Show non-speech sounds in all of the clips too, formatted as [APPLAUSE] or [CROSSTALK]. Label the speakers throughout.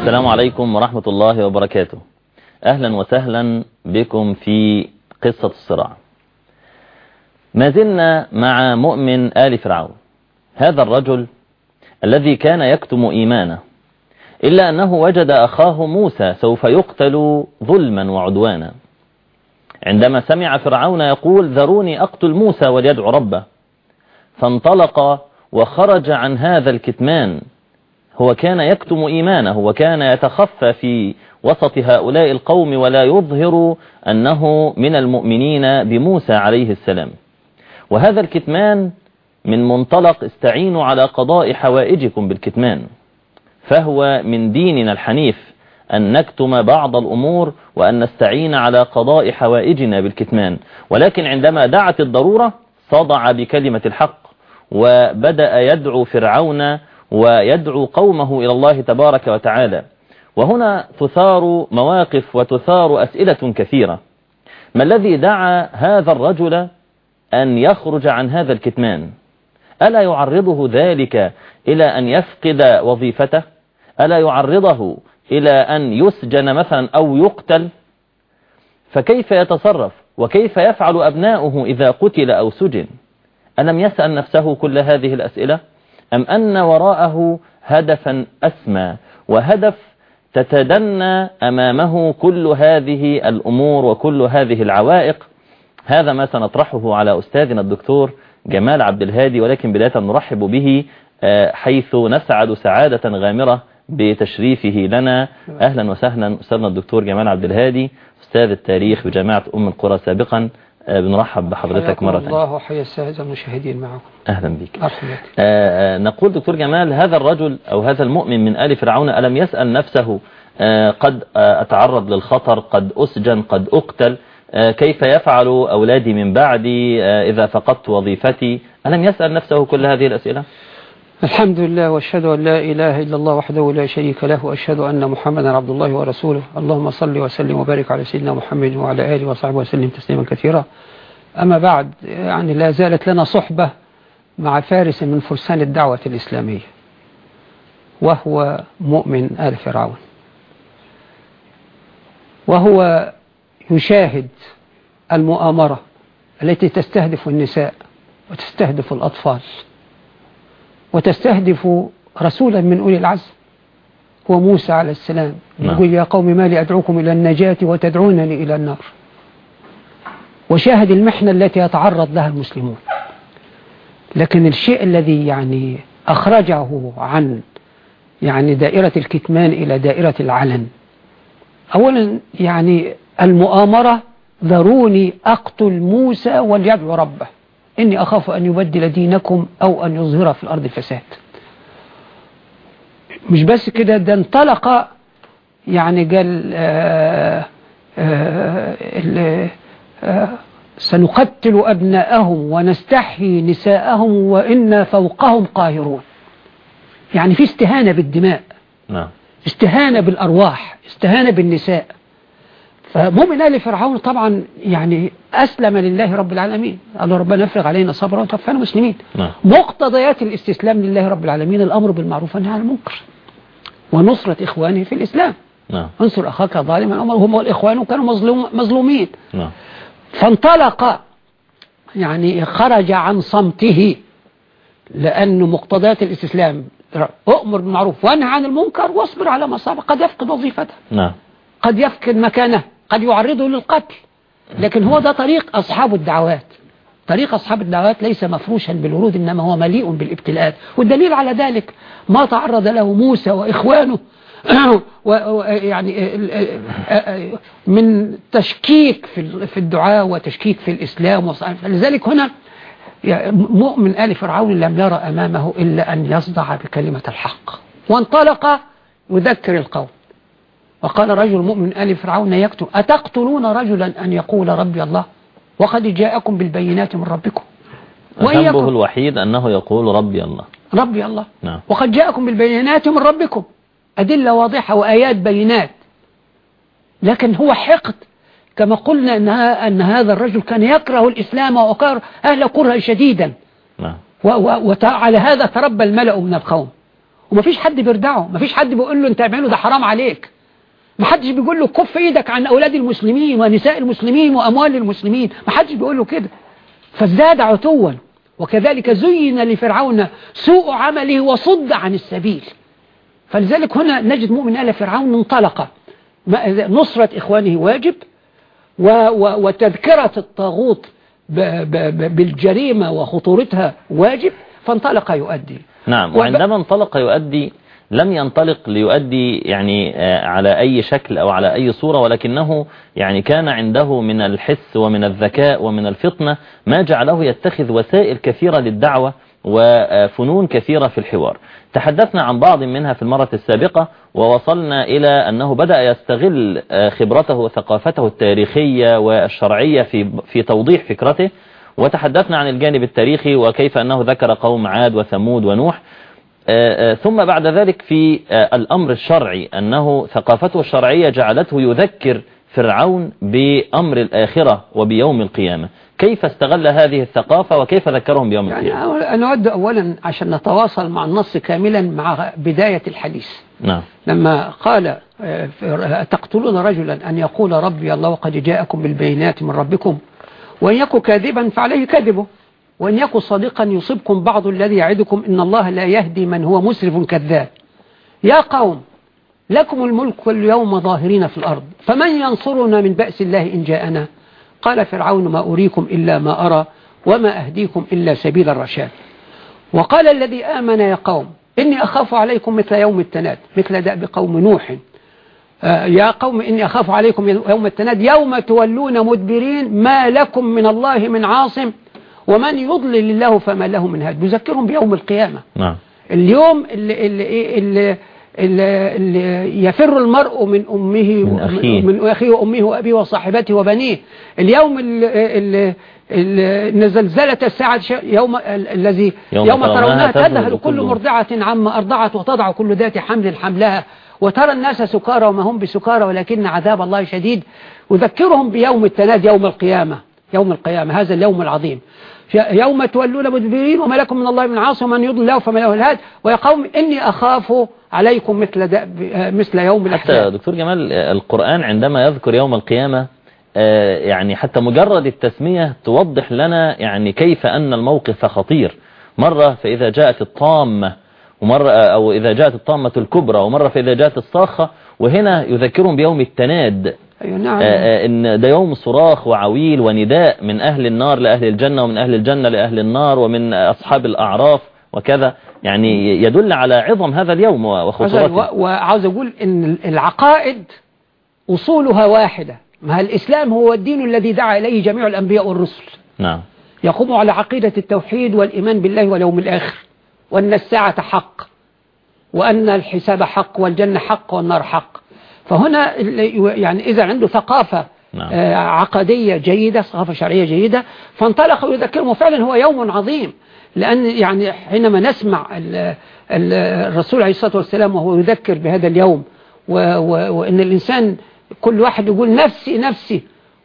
Speaker 1: السلام عليكم ورحمة الله وبركاته أهلا وسهلا بكم في قصة الصراع ما زلنا مع مؤمن آل فرعون هذا الرجل الذي كان يكتم إيمانه إلا أنه وجد أخاه موسى سوف يقتل ظلما وعدوانا عندما سمع فرعون يقول ذروني أقتل موسى وليدعو ربه فانطلق وخرج عن هذا الكتمان هو كان يكتم إيمانه وكان يتخفى في وسط هؤلاء القوم ولا يظهر أنه من المؤمنين بموسى عليه السلام وهذا الكتمان من منطلق استعينوا على قضاء حوائجكم بالكتمان فهو من ديننا الحنيف أن نكتم بعض الأمور وأن نستعين على قضاء حوائجنا بالكتمان ولكن عندما دعت الضرورة صدع بكلمة الحق وبدأ يدعو فرعون ويدعو قومه إلى الله تبارك وتعالى وهنا تثار مواقف وتثار أسئلة كثيرة ما الذي دعا هذا الرجل أن يخرج عن هذا الكتمان ألا يعرضه ذلك إلى أن يفقد وظيفته ألا يعرضه إلى أن يسجن مثلا أو يقتل فكيف يتصرف وكيف يفعل أبناؤه إذا قتل أو سجن ألم يسأل نفسه كل هذه الأسئلة أم أن وراءه هدفا أسمى وهدف تتدنى أمامه كل هذه الأمور وكل هذه العوائق هذا ما سنطرحه على أستاذنا الدكتور جمال عبد الهادي ولكن بداية نرحب به آه، حيث نسعد سعادة غامرة بتشريفه لنا أهلا وسهلا أستاذنا الدكتور جمال عبد الهادي أستاذ التاريخ بجامعة أم القرى سابقا آه، بنرحب بحضرتك مرة ثانية
Speaker 2: الله وحيا السادة المشاهدين معكم
Speaker 1: أهلا بك آه،, آه نقول دكتور جمال هذا الرجل أو هذا المؤمن من آل فرعون ألم يسأل نفسه آه قد آه، أتعرض للخطر قد أسجن قد أقتل آه كيف يفعل أولادي من بعدي إذا فقدت وظيفتي ألم يسأل نفسه كل هذه الأسئلة؟
Speaker 2: الحمد لله واشهد أن لا إله إلا الله وحده لا شريك له وأشهد أن محمدا عبد الله ورسوله اللهم صل وسلم وبارك على سيدنا محمد وعلى آله وصحبه وسلم تسليما كثيرا أما بعد يعني لا زالت لنا صحبة مع فارس من فرسان الدعوة الإسلامية وهو مؤمن آل فرعون وهو يشاهد المؤامرة التي تستهدف النساء وتستهدف الأطفال وتستهدف رسولا من أولي العزم هو موسى على السلام نعم. يقول يا قوم ما لي أدعوكم إلى النجاة وتدعونني إلى النار وشاهد المحنة التي يتعرض لها المسلمون لكن الشيء الذي يعني أخرجه عن يعني دائرة الكتمان إلى دائرة العلن أولا يعني المؤامرة ذروني أقتل موسى وليدعو ربه إني أخاف أن يبدل دينكم أو أن يظهر في الأرض الفساد مش بس كده ده انطلق يعني قال آه، آه، آه، سنقتل أبناءهم ونستحيي نساءهم وإنا فوقهم قاهرون يعني في استهانة بالدماء نعم. استهانة بالأرواح استهانة بالنساء فمؤمن آه، آل فرعون طبعا يعني أسلم لله رب العالمين قالوا ربنا افرغ علينا صبرا وتوفانا مسلمين نعم. مقتضيات الاستسلام لله رب العالمين الأمر بالمعروف والنهي عن المنكر ونصرة إخوانه في الإسلام نعم. انصر أخاك ظالما هم والإخوان كانوا مظلوم مظلومين نعم. فانطلق يعني خرج عن صمته لأنه مقتضيات الاستسلام أؤمر بالمعروف وانهى عن المنكر واصبر على ما صاب قد يفقد وظيفته نعم قد يفقد مكانه قد يعرضه للقتل لكن هو ده طريق أصحاب الدعوات طريق أصحاب الدعوات ليس مفروشا بالورود إنما هو مليء بالابتلاءات والدليل على ذلك ما تعرض له موسى وإخوانه [CLEARS THROAT] ويعني آه، آه، آه، من تشكيك في الدعاء وتشكيك في الإسلام فلذلك هنا مؤمن آل فرعون لم يرى أمامه إلا أن يصدع بكلمة الحق وانطلق يذكر القوم وقال رجل مؤمن آل فرعون يقتل أتقتلون رجلا أن يقول ربي الله وقد جاءكم بالبينات من ربكم وإياكم
Speaker 1: الوحيد أنه يقول ربي الله ربي الله نعم.
Speaker 2: وقد جاءكم بالبينات من ربكم أدلة واضحة وآيات بينات لكن هو حقد كما قلنا أنها أن هذا الرجل كان يكره الإسلام وأكار أهل كرها شديدا نعم. وعلى هذا تربى الملأ من القوم وما فيش حد بيردعه ما فيش حد بيقول له انت اعمله ده حرام عليك محدش بيقول له كف ايدك عن اولاد المسلمين ونساء المسلمين واموال المسلمين محدش بيقول له كده فازداد عتوا وكذلك زين لفرعون سوء عمله وصد عن السبيل فلذلك هنا نجد مؤمن آل فرعون انطلق نصرة إخوانه واجب وتذكرة الطاغوت بالجريمة وخطورتها واجب فانطلق يؤدي
Speaker 1: نعم وعندما انطلق يؤدي لم ينطلق ليؤدي يعني آه، على أي شكل أو على أي صورة ولكنه يعني كان عنده من الحس ومن الذكاء ومن الفطنة ما جعله يتخذ وسائل كثيرة للدعوة وفنون كثيرة في الحوار تحدثنا عن بعض منها في المرة السابقة ووصلنا إلى أنه بدأ يستغل آه، خبرته وثقافته التاريخية والشرعية في, في توضيح فكرته وتحدثنا عن الجانب التاريخي وكيف أنه ذكر قوم عاد وثمود ونوح آه، آه، ثم بعد ذلك في آه، الأمر الشرعي أنه ثقافته الشرعية جعلته يذكر فرعون بأمر الآخرة وبيوم القيامة كيف استغل هذه الثقافة وكيف ذكرهم بيوم يعني
Speaker 2: القيامة أود أولا عشان نتواصل مع النص كاملا مع بداية الحديث نعم لما قال تقتلون رجلا أن يقول ربي الله وقد جاءكم بالبينات من ربكم وإن يكو كاذبا فعليه كذبه وإن يكن صديقا يصيبكم بعض الذي يعدكم إن الله لا يهدي من هو مسرف كذاب يا قوم لكم الملك واليوم ظاهرين في الأرض فمن ينصرنا من بأس الله إن جاءنا قال فرعون ما أريكم إلا ما أرى وما أهديكم إلا سبيل الرشاد وقال الذي آمن يا قوم إني أخاف عليكم مثل يوم التناد مثل دأب قوم نوح آه، يا قوم إني أخاف عليكم يوم التناد يوم تولون مدبرين ما لكم من الله من عاصم ومن يضلل الله فما له من هاد بذكرهم بيوم القيامة نعم. اليوم اللي, اللي, اللي, اللي, اللي يفر المرء من أمه من أخيه, وأمه وأبيه وصاحبته وبنيه اليوم اللي, اللي ان زلزلة الساعة يوم الذي يوم, يوم ترونها تذهل كل مرضعة عما أرضعت وتضع كل ذات حمل حملها وترى الناس سكارى وما هم بسكارى ولكن عذاب الله شديد وذكرهم بيوم التناد يوم القيامة يوم القيامة هذا اليوم العظيم يوم تولون مدبرين وما لكم من الله من عاصم ومن يضل الله فما له الهاد ويا قوم إني أخاف عليكم مثل مثل يوم الأحزاب
Speaker 1: حتى دكتور جمال القرآن عندما يذكر يوم القيامة آه، يعني حتى مجرد التسمية توضح لنا يعني كيف أن الموقف خطير مرة فإذا جاءت الطامة ومرة آه، أو إذا جاءت الطامة الكبرى ومرة فإذا جاءت الصاخة وهنا يذكرهم بيوم التناد
Speaker 2: أيوة نعم. آه، آه،
Speaker 1: إن ده يوم صراخ وعويل ونداء من أهل النار لأهل الجنة ومن أهل الجنة لأهل النار ومن أصحاب الأعراف وكذا يعني يدل على عظم هذا اليوم وخطورته
Speaker 2: وعاوز أقول إن العقائد أصولها واحدة ما الإسلام هو الدين الذي دعا إليه جميع الأنبياء والرسل نعم يقوم على عقيدة التوحيد والإيمان بالله واليوم الآخر وأن الساعة حق وأن الحساب حق والجنة حق والنار حق فهنا يعني إذا عنده ثقافة نعم. آه، عقدية جيدة ثقافة شرعية جيدة فانطلق ويذكرهم فعلا هو يوم عظيم لأن يعني حينما نسمع الرسول عليه الصلاة والسلام وهو يذكر بهذا اليوم وإن الإنسان كل واحد يقول نفسي نفسي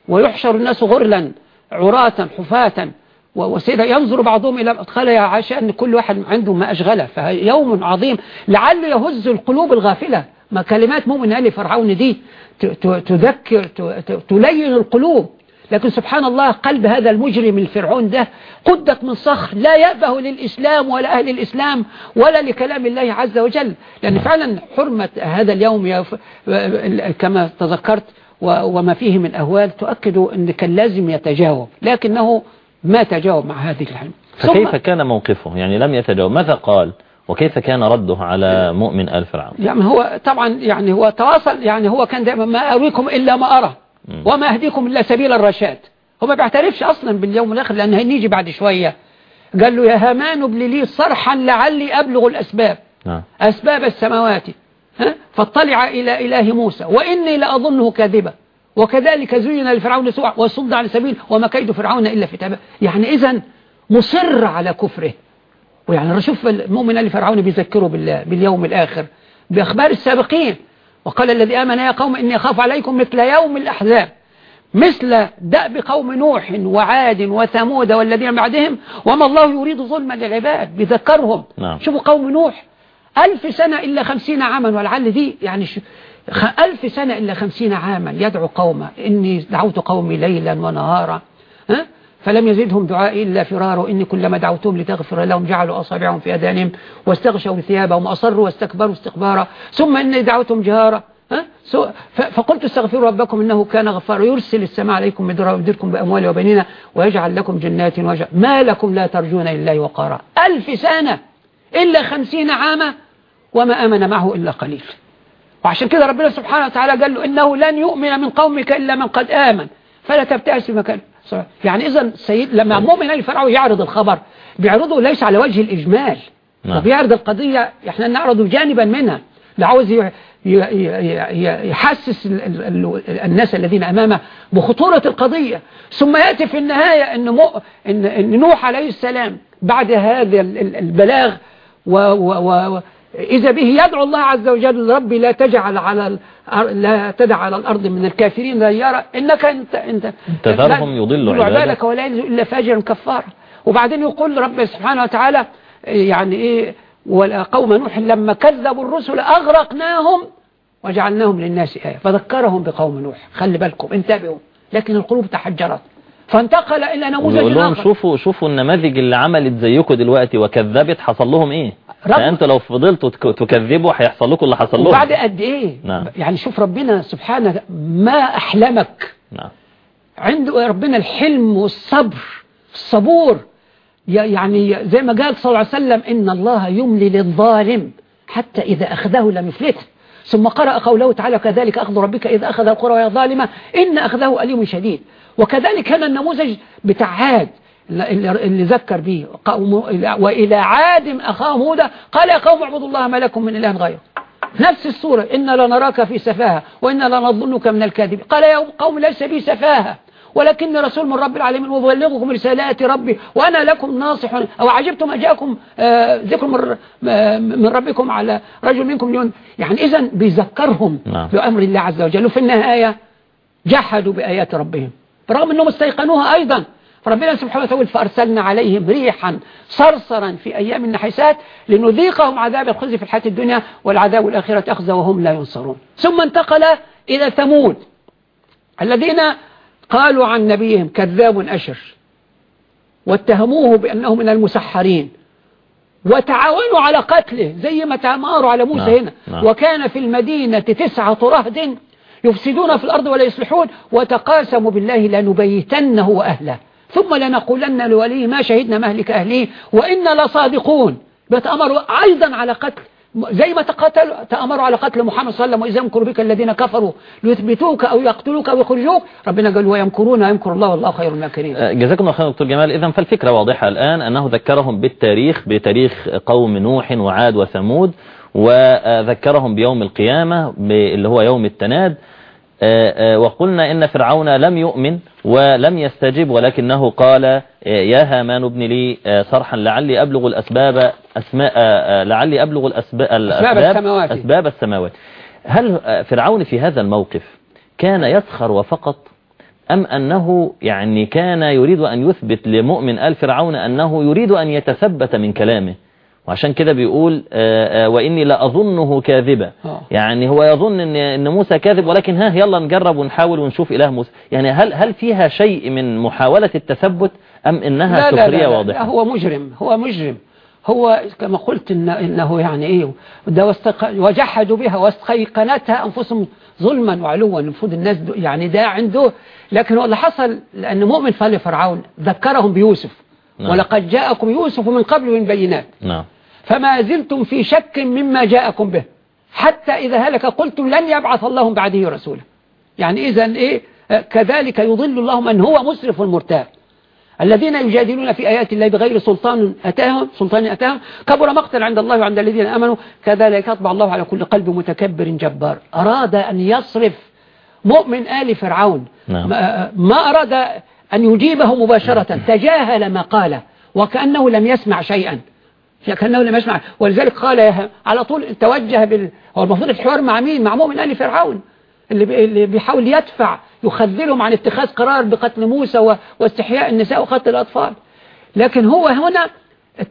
Speaker 2: ويحشر الناس غرلا عراة حفاة وسيدة ينظر بعضهم إلى أدخال يا عائشة أن كل واحد عنده ما أشغله فيوم عظيم لعله يهز القلوب الغافلة ما كلمات مؤمن آل فرعون دي تذكر تلين القلوب لكن سبحان الله قلب هذا المجرم الفرعون ده قدت من صخر لا يأبه للإسلام ولا أهل الإسلام ولا لكلام الله عز وجل لأن فعلا حرمة هذا اليوم كما تذكرت وما فيه من أهوال تؤكد أن كان لازم يتجاوب لكنه ما تجاوب مع هذه الحلم فكيف
Speaker 1: كان موقفه يعني لم يتجاوب ماذا قال وكيف كان رده على مؤمن آل
Speaker 3: فرعون
Speaker 2: يعني هو طبعا يعني هو تواصل يعني هو كان دائما ما أريكم إلا ما أرى وما أهديكم إلا سبيل الرشاد هو ما بيعترفش أصلا باليوم الآخر لأن هنيجي بعد شوية قال له يا هامان ابلي لي صرحا لعلي أبلغ الأسباب نعم. أسباب السماوات ها؟ فاطلع إلى إله موسى وإني لأظنه كاذبا وكذلك زين لفرعون سوء وصد عن سبيل وما كيد فرعون إلا في تابع يعني إذا مصر على كفره ويعني شوف المؤمن اللي فرعون بيذكره باليوم الآخر بأخبار السابقين وقال الذي آمن يا قوم إني أخاف عليكم مثل يوم الأحزاب مثل دأب قوم نوح وعاد وثمود والذين بعدهم وما الله يريد ظلما للعباد بيذكرهم نعم. شوفوا قوم نوح ألف سنة إلا خمسين عاما ولعل دي يعني ش... ألف سنة إلا خمسين عاما يدعو قومه إني دعوت قومي ليلا ونهارا ها؟ فلم يزدهم دعائي إلا فرار واني كلما دعوتهم لتغفر لهم جعلوا أصابعهم في أذانهم واستغشوا ثيابهم وأصروا واستكبروا استكبارا ثم إني دعوتهم جهارا فقلت استغفروا ربكم إنه كان غفارا يرسل السماء عليكم مدرا ويبدلكم بأموال وبنين ويجعل لكم جنات ويجعل ما لكم لا ترجون الا وقارا ألف سنة إلا خمسين عاما وما أمن معه إلا قليل وعشان كده ربنا سبحانه وتعالى قال له إنه لن يؤمن من قومك إلا من قد آمن فلا تبتأس بمكانه يعني إذا السيد لما مؤمن الفرعون يعرض الخبر بيعرضه ليس على وجه الإجمال نعم. وبيعرض القضية إحنا نعرضه جانبا منها ده عاوز يحسس الناس الذين أمامه بخطورة القضية ثم يأتي في النهاية أن, إن نوح عليه السلام بعد هذا البلاغ و و و إذا به يدعو الله عز وجل ربي لا تجعل على لا تدع على الأرض من الكافرين لا يرى إنك أنت أنت تذرهم يضل عبادك ولا يلزم إلا فاجر كفار وبعدين يقول رب سبحانه وتعالى يعني إيه قوم نوح لما كذبوا الرسل أغرقناهم وجعلناهم للناس آية فذكرهم بقوم نوح خلي بالكم انتبهوا لكن القلوب تحجرت فانتقل إلى نموذج آخر
Speaker 1: شوفوا شوفوا النماذج اللي عملت زيكم دلوقتي وكذبت حصل لهم إيه يعني انت لو فضلتوا تكذبوا هيحصل
Speaker 2: لكم اللي حصل لكم وبعد قد ايه نعم. يعني شوف ربنا سبحانه ما احلمك نعم. عنده ربنا الحلم والصبر الصبور يعني زي ما قال صلى الله عليه وسلم إن الله يملي للظالم حتى إذا أخذه لم يفلته ثم قرأ قوله تعالى كذلك أخذ ربك إذا أخذ القرى يا ظالمة إن أخذه أليم شديد وكذلك هذا النموذج بتاع عاد اللي ذكر به وإلى عاد أخاهم هودا قال يا قوم اعبدوا الله ما لكم من إله غيره نفس الصورة إنا لنراك في سفاهة وإنا لنظنك من الكاذبين قال يا قوم ليس بي سفاهة ولكن رسول من رب العالمين وبلغكم رسالات ربي وأنا لكم ناصح أو عجبتم أجاكم آه، ذكر آه، من, ربكم على رجل منكم ليون يعني إذا بيذكرهم بأمر نعم. الله عز وجل وفي النهاية جحدوا بآيات ربهم برغم أنهم استيقنوها أيضا فربنا سبحانه وتعالى فأرسلنا عليهم ريحا صرصرا في أيام النحسات لنذيقهم عذاب الخزي في الحياة الدنيا والعذاب الآخرة أخزى وهم لا ينصرون ثم انتقل إلى ثمود الذين قالوا عن نبيهم كذاب أشر واتهموه بأنه من المسحرين وتعاونوا على قتله زي ما تماروا على موسى نعم، هنا نعم. وكان في المدينة تسعة رهد يفسدون في الأرض ولا يصلحون وتقاسموا بالله لنبيتنه وأهله ثم لنقولن لوليه ما شهدنا مهلك أهله وإنا لصادقون بتأمروا أيضا على قتل زي ما تقاتلوا تأمروا على قتل محمد صلى الله عليه وسلم وإذا يمكر بك الذين كفروا ليثبتوك أو يقتلوك أو يخرجوك ربنا قال ويمكرون يمكر الله والله خير الماكرين آه،
Speaker 1: جزاكم الله خير دكتور جمال إذا فالفكرة واضحة الآن أنه ذكرهم بالتاريخ بتاريخ قوم نوح وعاد وثمود وذكرهم بيوم القيامة اللي هو يوم التناد آه، آه، وقلنا إن فرعون لم يؤمن ولم يستجب ولكنه قال آه، يا هامان ابن لي صرحا لعلي أبلغ الأسباب أسماء لعلي أبلغ الأسباب أسباب السماوات, أسباب السماوات هل فرعون في هذا الموقف كان يسخر وفقط أم أنه يعني كان يريد أن يثبت لمؤمن آل فرعون أنه يريد أن يتثبت من كلامه وعشان كده بيقول وإني آه، لا آه، وإني لأظنه كاذبا آه. يعني هو يظن إن, إن موسى كاذب ولكن ها يلا نجرب ونحاول ونشوف إله موسى يعني هل هل فيها شيء من محاولة التثبت أم إنها سخرية واضحة لا, لا, لا, لا هو
Speaker 2: مجرم هو مجرم هو كما قلت إن إنه يعني إيه ده واستق... وجحدوا بها واستيقنتها أنفسهم ظلما وعلوا المفروض الناس يعني ده عنده لكن هو اللي حصل لأن مؤمن فلفرعون ذكرهم بيوسف نعم. ولقد جاءكم يوسف من قبل من بينات نعم فما زلتم في شك مما جاءكم به حتى إذا هلك قلتم لن يبعث الله بعده رسولا يعني إذا إيه كذلك يضل الله من هو مسرف مرتاب الذين يجادلون في آيات الله بغير سلطان أتاهم سلطان أتاهم كبر مقتل عند الله وعند الذين أمنوا كذلك يطبع الله على كل قلب متكبر جبار أراد أن يصرف مؤمن آل فرعون نعم. ما أراد أن يجيبه مباشرة تجاهل ما قاله وكأنه لم يسمع شيئا كأنه لم يسمع ولذلك قال على طول توجه بال... هو المفروض الحوار مع مين مع مؤمن آل فرعون اللي, اللي بيحاول يدفع يخذلهم عن اتخاذ قرار بقتل موسى و... واستحياء النساء وقتل الأطفال لكن هو هنا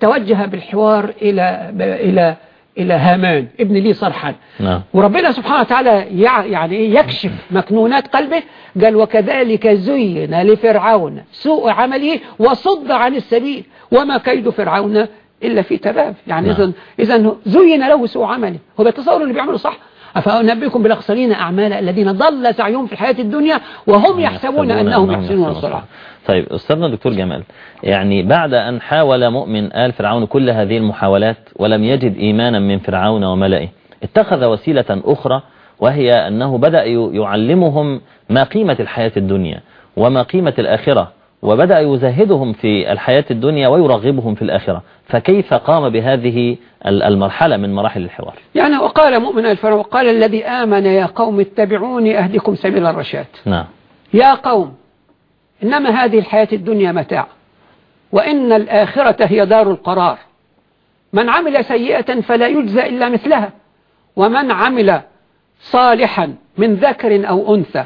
Speaker 2: توجه بالحوار إلى إلى إلى هامان ابن لي صرحا نعم. وربنا سبحانه وتعالى يعني يكشف مكنونات قلبه قال وكذلك زين لفرعون سوء عمله وصد عن السبيل وما كيد فرعون إلا في تباب يعني إذا نعم. إذا زين له سوء عمله هو بيتصور اللي بيعمله صح أفأنبئكم بالأخسرين أعمال الذين ضل سعيهم في الحياة الدنيا وهم نعم، يحسبون أنهم يحسنون الصلاة
Speaker 1: طيب أستاذنا الدكتور جمال يعني بعد أن حاول مؤمن آل فرعون كل هذه المحاولات ولم يجد إيمانا من فرعون وملئه اتخذ وسيلة أخرى وهي أنه بدأ يعلمهم ما قيمة الحياة الدنيا وما قيمة الآخرة وبدأ يزهدهم في الحياة الدنيا ويرغبهم في الآخرة فكيف قام بهذه المرحلة من مراحل الحوار
Speaker 2: يعني وقال مؤمن الفرع وقال الذي آمن يا قوم اتبعوني أهدكم سبيل الرشاد نعم يا قوم إنما هذه الحياة الدنيا متاع وإن الآخرة هي دار القرار من عمل سيئة فلا يجزى إلا مثلها ومن عمل صالحا من ذكر أو أنثى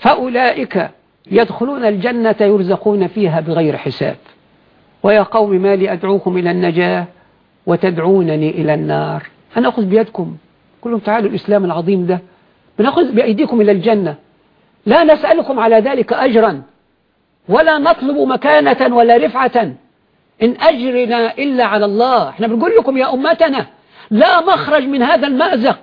Speaker 2: فأولئك يدخلون الجنة يرزقون فيها بغير حساب ويا قوم ما لي أدعوكم إلى النجاة وتدعونني إلى النار أنا أخذ بيدكم كلهم تعالوا الإسلام العظيم ده بنأخذ بأيديكم إلى الجنة لا نسألكم على ذلك أجرا ولا نطلب مكانة ولا رفعة إن أجرنا إلا على الله احنا بنقول لكم يا أمتنا لا مخرج من هذا المأزق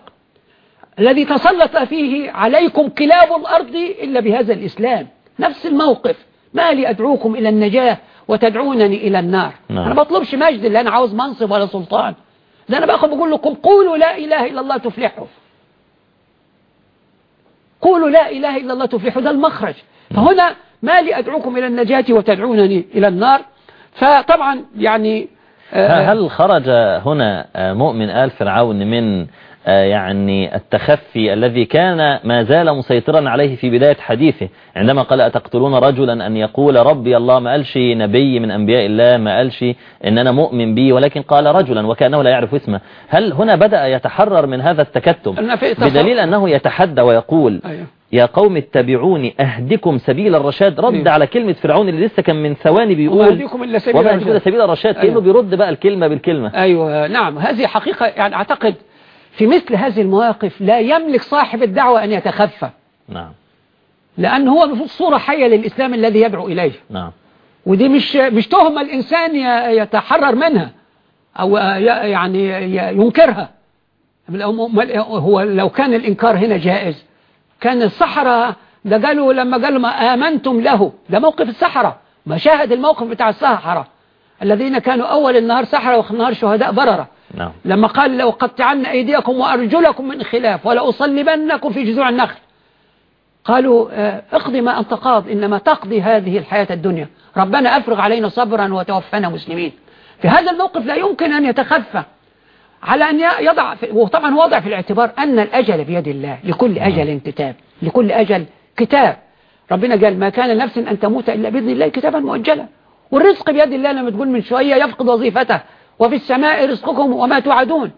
Speaker 2: الذي تسلط فيه عليكم كلاب الأرض إلا بهذا الإسلام نفس الموقف ما لي أدعوكم إلى النجاة وتدعونني إلى النار نعم. أنا بطلبش مجد اللي أنا عاوز منصب ولا سلطان ده أنا باخد بقول لكم قولوا لا إله إلا الله تفلحوا قولوا لا إله إلا الله تفلحوا ده المخرج فهنا ما لي أدعوكم إلى النجاة وتدعونني إلى النار فطبعا يعني آه، هل
Speaker 1: خرج هنا آه، مؤمن آل فرعون من آه، يعني التخفي الذي كان ما زال مسيطرا عليه في بداية حديثه عندما قال أتقتلون رجلا أن يقول ربي الله ما قالش نبي من أنبياء الله ما قالش إن أنا مؤمن به ولكن قال رجلا وكأنه لا يعرف اسمه هل هنا بدأ يتحرر من هذا التكتم بدليل أنه يتحدى ويقول أيوه. يا قوم اتبعوني أهدكم سبيل الرشاد رد أيوه. على كلمة فرعون اللي لسه كان من ثواني بيقول وما أهدكم
Speaker 2: إلا سبيل الرشاد كأنه أيوه. بيرد بقى الكلمة بالكلمة أيوة نعم هذه حقيقة يعني أعتقد في مثل هذه المواقف لا يملك صاحب الدعوة أن يتخفى نعم لأن هو صورة حية للإسلام الذي يدعو إليه نعم ودي مش مش تهمة الإنسان يتحرر منها أو يعني ينكرها هو لو كان الإنكار هنا جائز كان الصحراء ده قالوا لما قالوا ما آمنتم له ده موقف الصحراء ما شاهد الموقف بتاع الصحراء الذين كانوا أول النهار سحرة وخنهار شهداء بررة نعم. لما قال لو قطعنا أيديكم وأرجلكم من خلاف ولأصلبنكم في جذوع النخل قالوا آه، اقضي ما أنت قاض إنما تقضي هذه الحياة الدنيا ربنا أفرغ علينا صبرا وتوفنا مسلمين في هذا الموقف لا يمكن أن يتخفى على أن يضع وطبعا وضع في الاعتبار أن الأجل بيد الله لكل نعم. أجل كتاب لكل أجل كتاب ربنا قال ما كان لنفس أن تموت إلا بإذن الله كتابا مؤجلا والرزق بيد الله لما تقول من شوية يفقد وظيفته وفي السماء رزقكم وما توعدون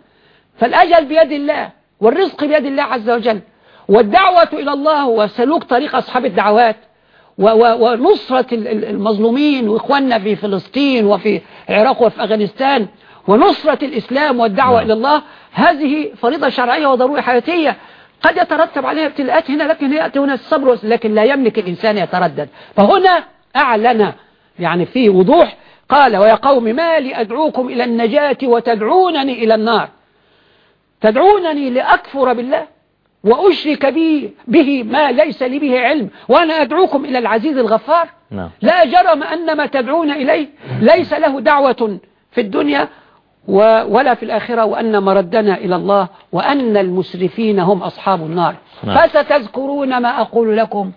Speaker 2: فالأجل بيد الله والرزق بيد الله عز وجل والدعوة إلى الله وسلوك طريق أصحاب الدعوات ونصرة المظلومين وإخواننا في فلسطين وفي العراق وفي أفغانستان ونصرة الإسلام والدعوة نعم. إلى الله هذه فريضة شرعية وضرورة حياتية قد يترتب عليها ابتلاءات هنا لكن يأتي هنا الصبر لكن لا يملك الإنسان يتردد فهنا أعلن يعني في وضوح قال ويا قوم ما لي أدعوكم إلى النجاة وتدعونني إلى النار تدعونني لأكفر بالله وأشرك بي به ما ليس لي به علم وأنا أدعوكم إلى العزيز الغفار نعم. لا جرم أن ما تدعون إليه ليس له دعوة في الدنيا ولا في الآخرة وأن مردنا إلى الله وأن المسرفين هم أصحاب النار نعم. فستذكرون ما أقول لكم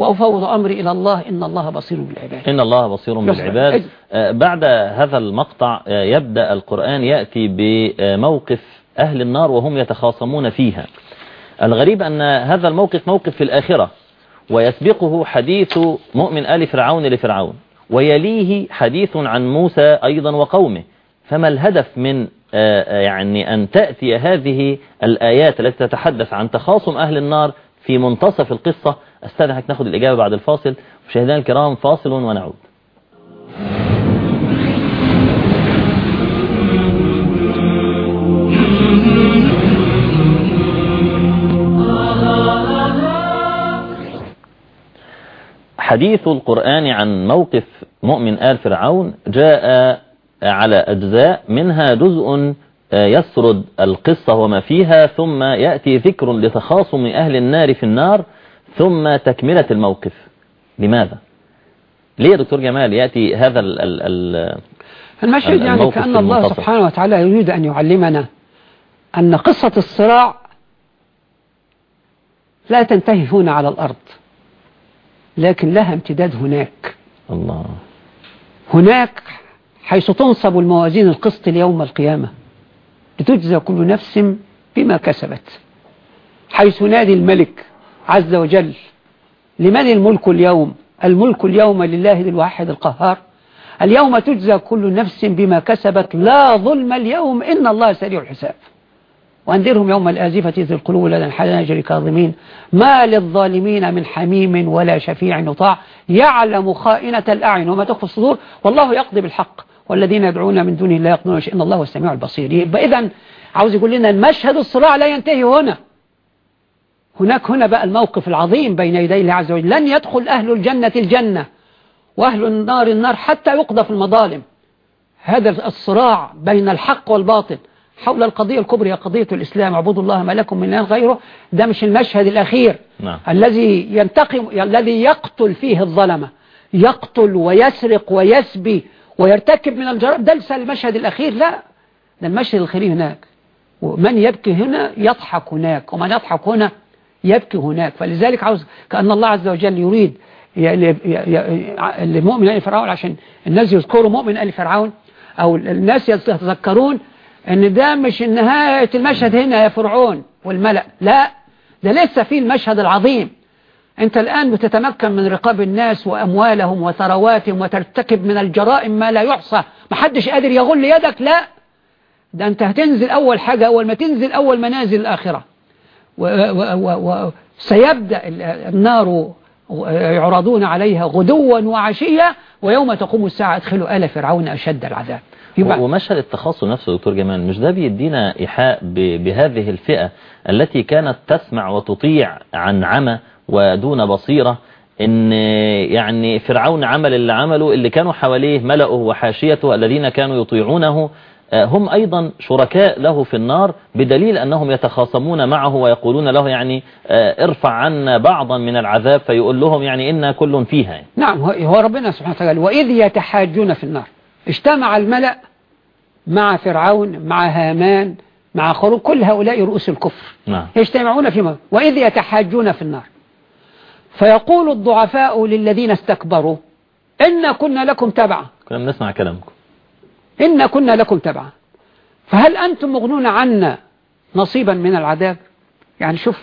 Speaker 2: وأفوض أمري إلى الله إن الله بصير بالعباد
Speaker 1: إن الله بصير بالعباد آه، بعد هذا المقطع آه، يبدأ القرآن يأتي بموقف أهل النار وهم يتخاصمون فيها الغريب أن هذا الموقف موقف في الآخرة ويسبقه حديث مؤمن آل فرعون لفرعون ويليه حديث عن موسى أيضا وقومه فما الهدف من آه، يعني أن تأتي هذه الآيات التي تتحدث عن تخاصم أهل النار في منتصف القصة استدعك ناخد الإجابة بعد الفاصل مشاهدينا الكرام فاصل ونعود حديث القرآن عن موقف مؤمن آل فرعون جاء على أجزاء منها جزء آه، يسرد القصة وما فيها ثم يأتي ذكر لتخاصم أهل النار في النار ثم تكملة الموقف لماذا ليه يا دكتور جمال يأتي هذا ال ال ال المشهد يعني كأن الله سبحانه
Speaker 2: وتعالى يريد أن يعلمنا أن قصة
Speaker 4: الصراع
Speaker 2: لا تنتهي هنا على الأرض لكن لها امتداد هناك الله هناك حيث تنصب الموازين القسط ليوم القيامة لتجزى كل نفس بما كسبت حيث نادي الملك عز وجل لمن الملك اليوم الملك اليوم لله الواحد القهار اليوم تجزى كل نفس بما كسبت لا ظلم اليوم إن الله سريع الحساب وأنذرهم يوم الآزفة ذي القلوب لدى الحناجر كاظمين ما للظالمين من حميم ولا شفيع يطاع يعلم خائنة الأعين وما تخفي الصدور والله يقضي بالحق والذين يدعون من دونه لا يقضون شيئا الله هو السميع البصير يبقى إذا عاوز يقول لنا المشهد الصراع لا ينتهي هنا هناك هنا بقى الموقف العظيم بين يدي الله عز وجل لن يدخل أهل الجنة الجنة وأهل النار النار حتى يقضى في المظالم هذا الصراع بين الحق والباطل حول القضية الكبرى هي قضية الإسلام اعبدوا الله ما لكم من إله غيره ده مش المشهد الأخير نعم. الذي ينتقم الذي يقتل فيه الظلمة يقتل ويسرق ويسبي ويرتكب من الجرائم ده لسه المشهد الأخير لا ده المشهد الأخير هناك ومن يبكي هنا يضحك هناك ومن يضحك هنا يبكي هناك فلذلك عاوز كأن الله عز وجل يريد المؤمن آل فرعون عشان الناس يذكروا مؤمن آل فرعون أو الناس يتذكرون أن ده مش نهاية المشهد هنا يا فرعون والملأ لا ده لسه في المشهد العظيم أنت الآن بتتمكن من رقاب الناس وأموالهم وثرواتهم وترتكب من الجرائم ما لا يحصى محدش قادر يغل يدك لا ده أنت هتنزل أول حاجة أول ما تنزل أول منازل الآخرة وسيبدأ النار آه، يعرضون عليها غدوا وعشية ويوم تقوم الساعة ادخلوا آل فرعون أشد العذاب
Speaker 1: ومشهد التخاصم نفسه دكتور جمال مش ده بيدينا إيحاء بهذه الفئة التي كانت تسمع وتطيع عن عمى ودون بصيرة ان آه، يعني فرعون عمل اللي عمله اللي كانوا حواليه ملأه وحاشيته الذين كانوا يطيعونه آه، هم أيضا شركاء له في النار بدليل أنهم يتخاصمون معه ويقولون له يعني آه، ارفع عنا بعضا من العذاب فيقول لهم يعني إنا كل فيها يعني.
Speaker 2: نعم هو ربنا سبحانه وتعالى وإذ يتحاجون في النار اجتمع الملأ مع فرعون مع هامان مع خروج كل هؤلاء رؤوس الكفر نعم. يجتمعون في مر وإذ يتحاجون في النار فيقول الضعفاء للذين استكبروا إن كنا لكم تبعا
Speaker 1: كنا بنسمع كلامكم
Speaker 2: إن كنا لكم تبعا فهل أنتم مغنون عنا نصيبا من العذاب يعني شوف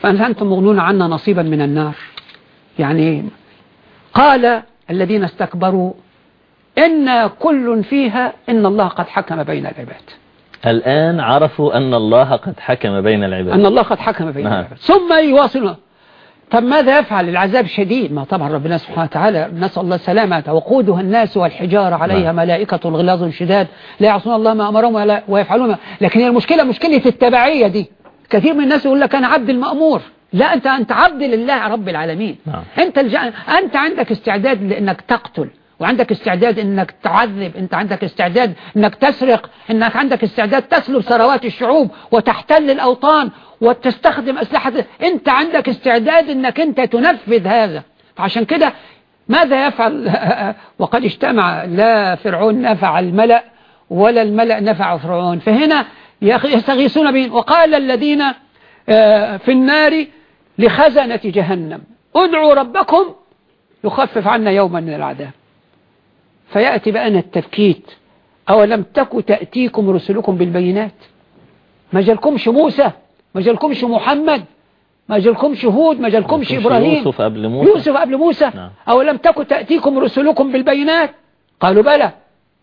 Speaker 2: فهل أنتم مغنون عنا نصيبا من النار يعني قال الذين استكبروا إن كل فيها إن الله قد حكم بين العباد
Speaker 1: الآن عرفوا أن الله قد حكم بين العباد أن الله قد حكم بين نعم. العباد
Speaker 2: ثم يواصلون طب ماذا يفعل العذاب شديد ما طبعا ربنا سبحانه وتعالى نسأل الله السلامة وقودها الناس والحجارة نعم. عليها ملائكة غلاظ شداد لا يعصون الله ما أمرهم ولا ويفعلون لكن المشكلة مشكلة التبعية دي كثير من الناس يقول لك أنا عبد المأمور لا أنت أنت عبد لله رب العالمين نعم. أنت, الج... أنت عندك استعداد لأنك تقتل وعندك استعداد انك تعذب انت عندك استعداد انك تسرق انك عندك استعداد تسلب ثروات الشعوب وتحتل الاوطان وتستخدم اسلحة انت عندك استعداد انك انت تنفذ هذا فعشان كده ماذا يفعل [LAUGHS] وقد اجتمع لا فرعون نفع الملأ ولا الملأ نفع فرعون فهنا يستغيثون بهم وقال الذين آه، في النار لخزنة جهنم ادعوا ربكم يخفف عنا يوما من العذاب فيأتي بقى التفكيت أو لم تكن تأتيكم رسلكم بالبينات ما جالكمش موسى ما جالكمش محمد ما جالكمش هود ما جالكمش إبراهيم يوسف
Speaker 1: قبل موسى يوسف
Speaker 2: قبل موسى نعم. أو لم تكن تأتيكم رسلكم بالبينات قالوا بلى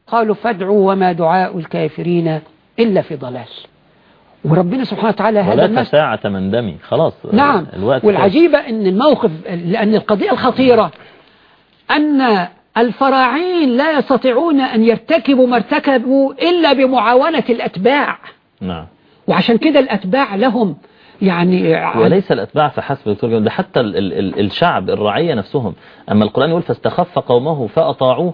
Speaker 2: قالوا فادعوا وما دعاء الكافرين إلا في ضلال وربنا سبحانه وتعالى هذا ولا
Speaker 1: ساعة من دمي خلاص نعم الوقت والعجيبة
Speaker 2: ان الموقف لأن القضية الخطيرة أن الفراعين لا يستطيعون أن يرتكبوا ما ارتكبوا إلا بمعاونة الأتباع نعم وعشان كده الأتباع لهم يعني وليس
Speaker 1: الأتباع فحسب دكتور جميل ده حتى ال ال ال الشعب الرعية نفسهم أما القرآن يقول فاستخف قومه فأطاعوه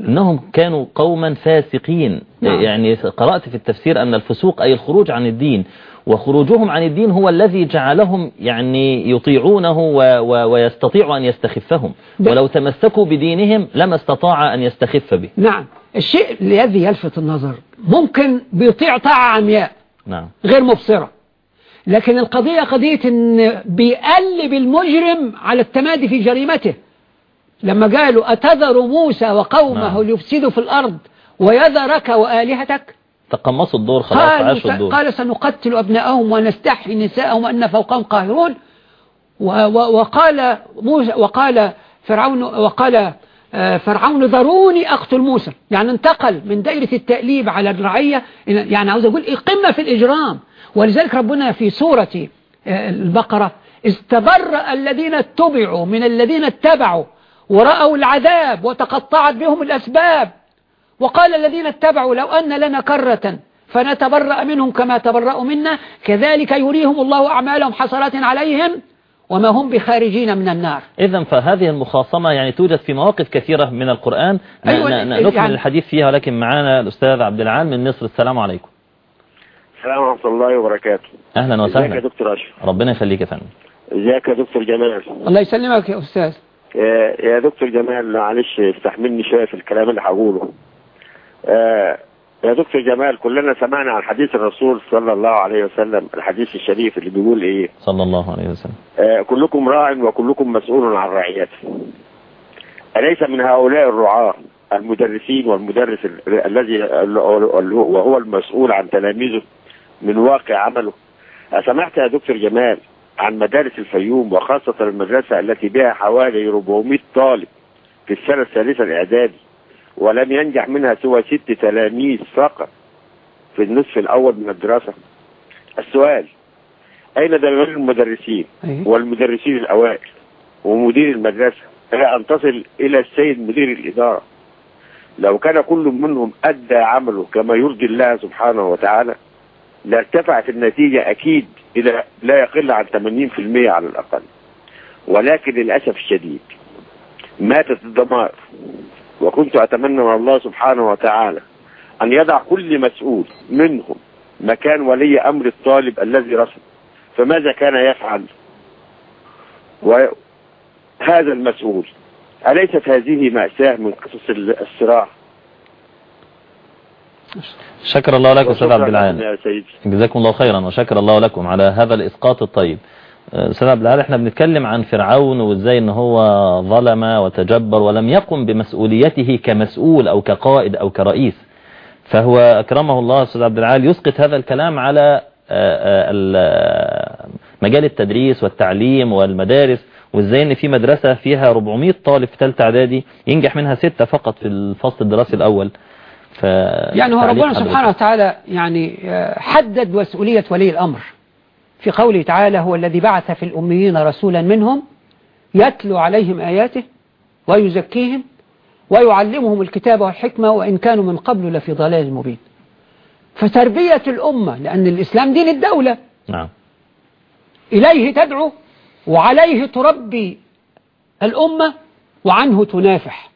Speaker 1: انهم كانوا قوما فاسقين نعم. يعني قرأت في التفسير ان الفسوق اي الخروج عن الدين وخروجهم عن الدين هو الذي جعلهم يعني يطيعونه و و ويستطيع ان يستخفهم ده. ولو تمسكوا بدينهم لما استطاع ان يستخف به نعم
Speaker 2: الشيء الذي يلفت النظر ممكن بيطيع طاعة عمياء نعم. غير مبصرة لكن القضية قضية ان بيقلب المجرم على التمادي في جريمته لما قالوا أتذر موسى وقومه نعم. ليفسدوا في الأرض ويذرك وآلهتك
Speaker 1: تقمصوا الدور خلاص عاشوا الدور قال
Speaker 2: سنقتل أبنائهم ونستحي نساءهم وأن فوقهم قاهرون وقال موسى وقال فرعون وقال آه، فرعون ضروني أقتل موسى يعني انتقل من دائرة التأليب على الرعية يعني عاوز أقول قمة في الإجرام ولذلك ربنا في سورة آه، البقرة استبرأ الذين اتبعوا من الذين اتبعوا ورأوا العذاب وتقطعت بهم الأسباب وقال الذين اتبعوا لو أن لنا كرة فنتبرأ منهم كما تبرأوا منا كذلك يريهم الله أعمالهم حسرات عليهم وما هم بخارجين من النار
Speaker 1: إذا فهذه المخاصمة يعني توجد في مواقف كثيرة من القرآن
Speaker 4: أيوة يعني نكمل يعني
Speaker 1: الحديث فيها ولكن معنا الأستاذ عبد العال من مصر السلام عليكم
Speaker 4: السلام ورحمة الله وبركاته
Speaker 1: أهلا وسهلا ازيك يا دكتور أشرف ربنا يخليك يا فندم
Speaker 4: ازيك يا دكتور جمال الله
Speaker 2: يسلمك يا أستاذ
Speaker 4: يا دكتور جمال معلش استحملني شويه في الكلام اللي هقوله. آه، يا دكتور جمال كلنا سمعنا عن حديث الرسول صلى الله عليه وسلم الحديث الشريف اللي بيقول ايه صلى الله عليه وسلم آه، كلكم راع وكلكم مسؤول عن رعيته أليس من هؤلاء الرعاة المدرسين والمدرس الذي وهو المسؤول عن تلاميذه من واقع عمله أسمعت يا دكتور جمال عن مدارس الفيوم وخاصة المدرسة التي بها حوالي 400 طالب في السنة الثالثة الإعدادي ولم ينجح منها سوى ست تلاميذ فقط في النصف الأول من الدراسة السؤال أين دلال المدرسين والمدرسين الأوائل ومدير المدرسة إلى أن تصل إلى السيد مدير الإدارة لو كان كل منهم أدى عمله كما يرضي الله سبحانه وتعالى لارتفعت النتيجة أكيد إلى لا يقل عن 80% على الأقل ولكن للأسف الشديد ماتت الضمائر وكنت أتمنى من الله سبحانه وتعالى أن يضع كل مسؤول منهم مكان ولي أمر الطالب الذي رسم فماذا كان يفعل وهذا المسؤول أليست هذه مأساة من قصص الصراع
Speaker 1: شكر الله لك أستاذ عبد العال جزاكم الله خيرا وشكر الله لكم على هذا الإسقاط الطيب أستاذ أه، عبد العال احنا بنتكلم عن فرعون وازاي ان هو ظلم وتجبر ولم يقم بمسؤوليته كمسؤول او كقائد او كرئيس فهو اكرمه الله أستاذ عبد العال يسقط هذا الكلام على أه، أه، مجال التدريس والتعليم والمدارس وازاي ان في مدرسة فيها 400 طالب في ثالثه اعدادي ينجح منها ستة فقط في الفصل الدراسي الاول ف... يعني هو ربنا سبحانه
Speaker 2: وتعالى يعني آه، حدد مسؤولية ولي الأمر في قوله تعالى هو الذي بعث في الأميين رسولا منهم يتلو عليهم آياته ويزكيهم ويعلمهم الكتاب والحكمة وإن كانوا من قبل لفي ضلال مبين فتربية الأمة لأن الإسلام دين الدولة نعم إليه تدعو وعليه تربي الأمة وعنه تنافح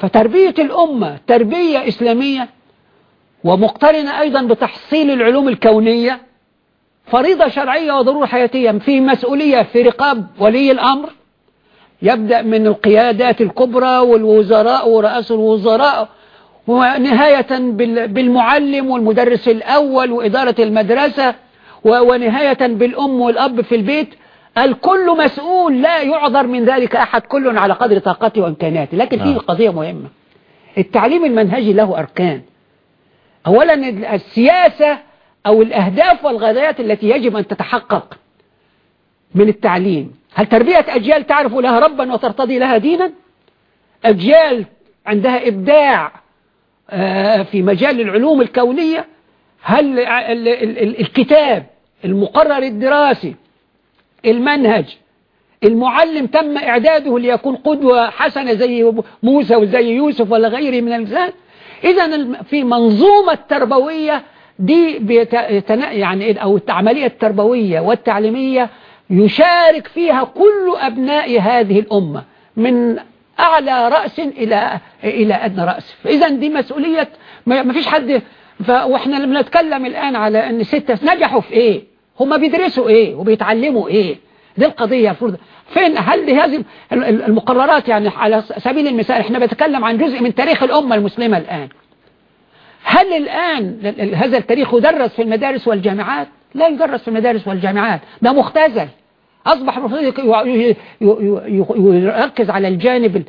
Speaker 2: فتربية الأمة تربية إسلامية ومقترنة أيضا بتحصيل العلوم الكونية فريضة شرعية وضرورة حياتية في مسؤولية في رقاب ولي الأمر يبدأ من القيادات الكبرى والوزراء ورئاس الوزراء ونهاية بالمعلم والمدرس الأول وإدارة المدرسة ونهاية بالأم والأب في البيت الكل مسؤول لا يعذر من ذلك أحد كل على قدر طاقته وإمكاناته لكن فيه نعم. قضية مهمة التعليم المنهجي له أركان أولا السياسة أو الأهداف والغايات التي يجب أن تتحقق من التعليم هل تربية أجيال تعرف لها ربا وترتضي لها دينا أجيال عندها إبداع آه، في مجال العلوم الكونية هل الكتاب المقرر الدراسي المنهج المعلم تم إعداده ليكون قدوة حسنة زي موسى وزي يوسف ولا غيره من الإنسان إذا في منظومة تربوية دي يعني أو العملية التربوية والتعليمية يشارك فيها كل أبناء هذه الأمة من أعلى رأس إلى إلى أدنى رأس إذا دي مسؤولية ما فيش حد وإحنا لما نتكلم الآن على أن ستة نجحوا في إيه هما بيدرسوا ايه وبيتعلموا ايه دي القضية المفروض فين هل هذه المقررات يعني على سبيل المثال احنا بنتكلم عن جزء من تاريخ الأمة المسلمة الآن هل الآن هذا التاريخ يدرس في المدارس والجامعات لا يدرس في المدارس والجامعات ده مختزل أصبح يركز على الجانب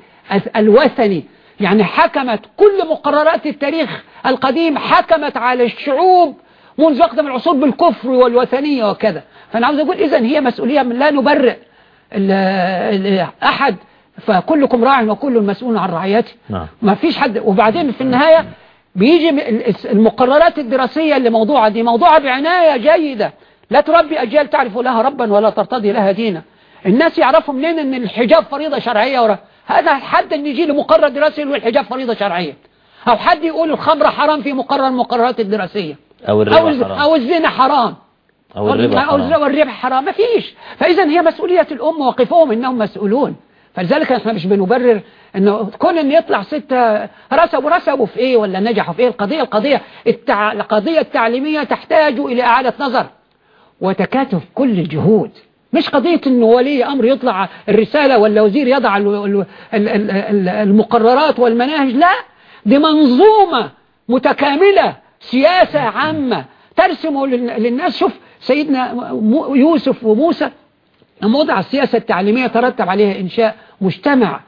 Speaker 2: الوثني يعني حكمت كل مقررات التاريخ القديم حكمت على الشعوب منذ أقدم العصور بالكفر والوثنية وكذا فأنا عاوز أقول إذن هي مسؤولية من لا نبرئ أحد فكلكم راع وكل مسؤول عن رعايته نعم. ما فيش حد وبعدين في النهاية بيجي المقررات الدراسية اللي موضوعة دي موضوعة بعناية جيدة لا تربي أجيال تعرف لها ربا ولا ترتضي لها دينا الناس يعرفوا منين ان الحجاب فريضة شرعية ورا هذا حد ان يجي لمقرر دراسي والحجاب فريضة شرعية او حد يقول الخمر حرام في مقرر المقررات الدراسية
Speaker 1: أو الربا أو حرام أو
Speaker 2: الزنا حرام
Speaker 1: أو الربا حرام أو
Speaker 2: الربا حرام ما فيش فإذا هي مسؤولية الأم وقفهم إنهم مسؤولون فلذلك احنا مش بنبرر انه كون ان يطلع ستة رسبوا رسبوا في ايه ولا نجحوا في ايه القضية القضية التع... القضية التعليمية تحتاج الى اعادة نظر وتكاتف كل الجهود مش قضية انه ولي امر يطلع الرسالة ولا وزير يضع المقررات والمناهج لا دي منظومة متكاملة سياسة عامة ترسم للناس شوف سيدنا يوسف وموسى موضع السياسة التعليمية ترتب عليها إنشاء مجتمع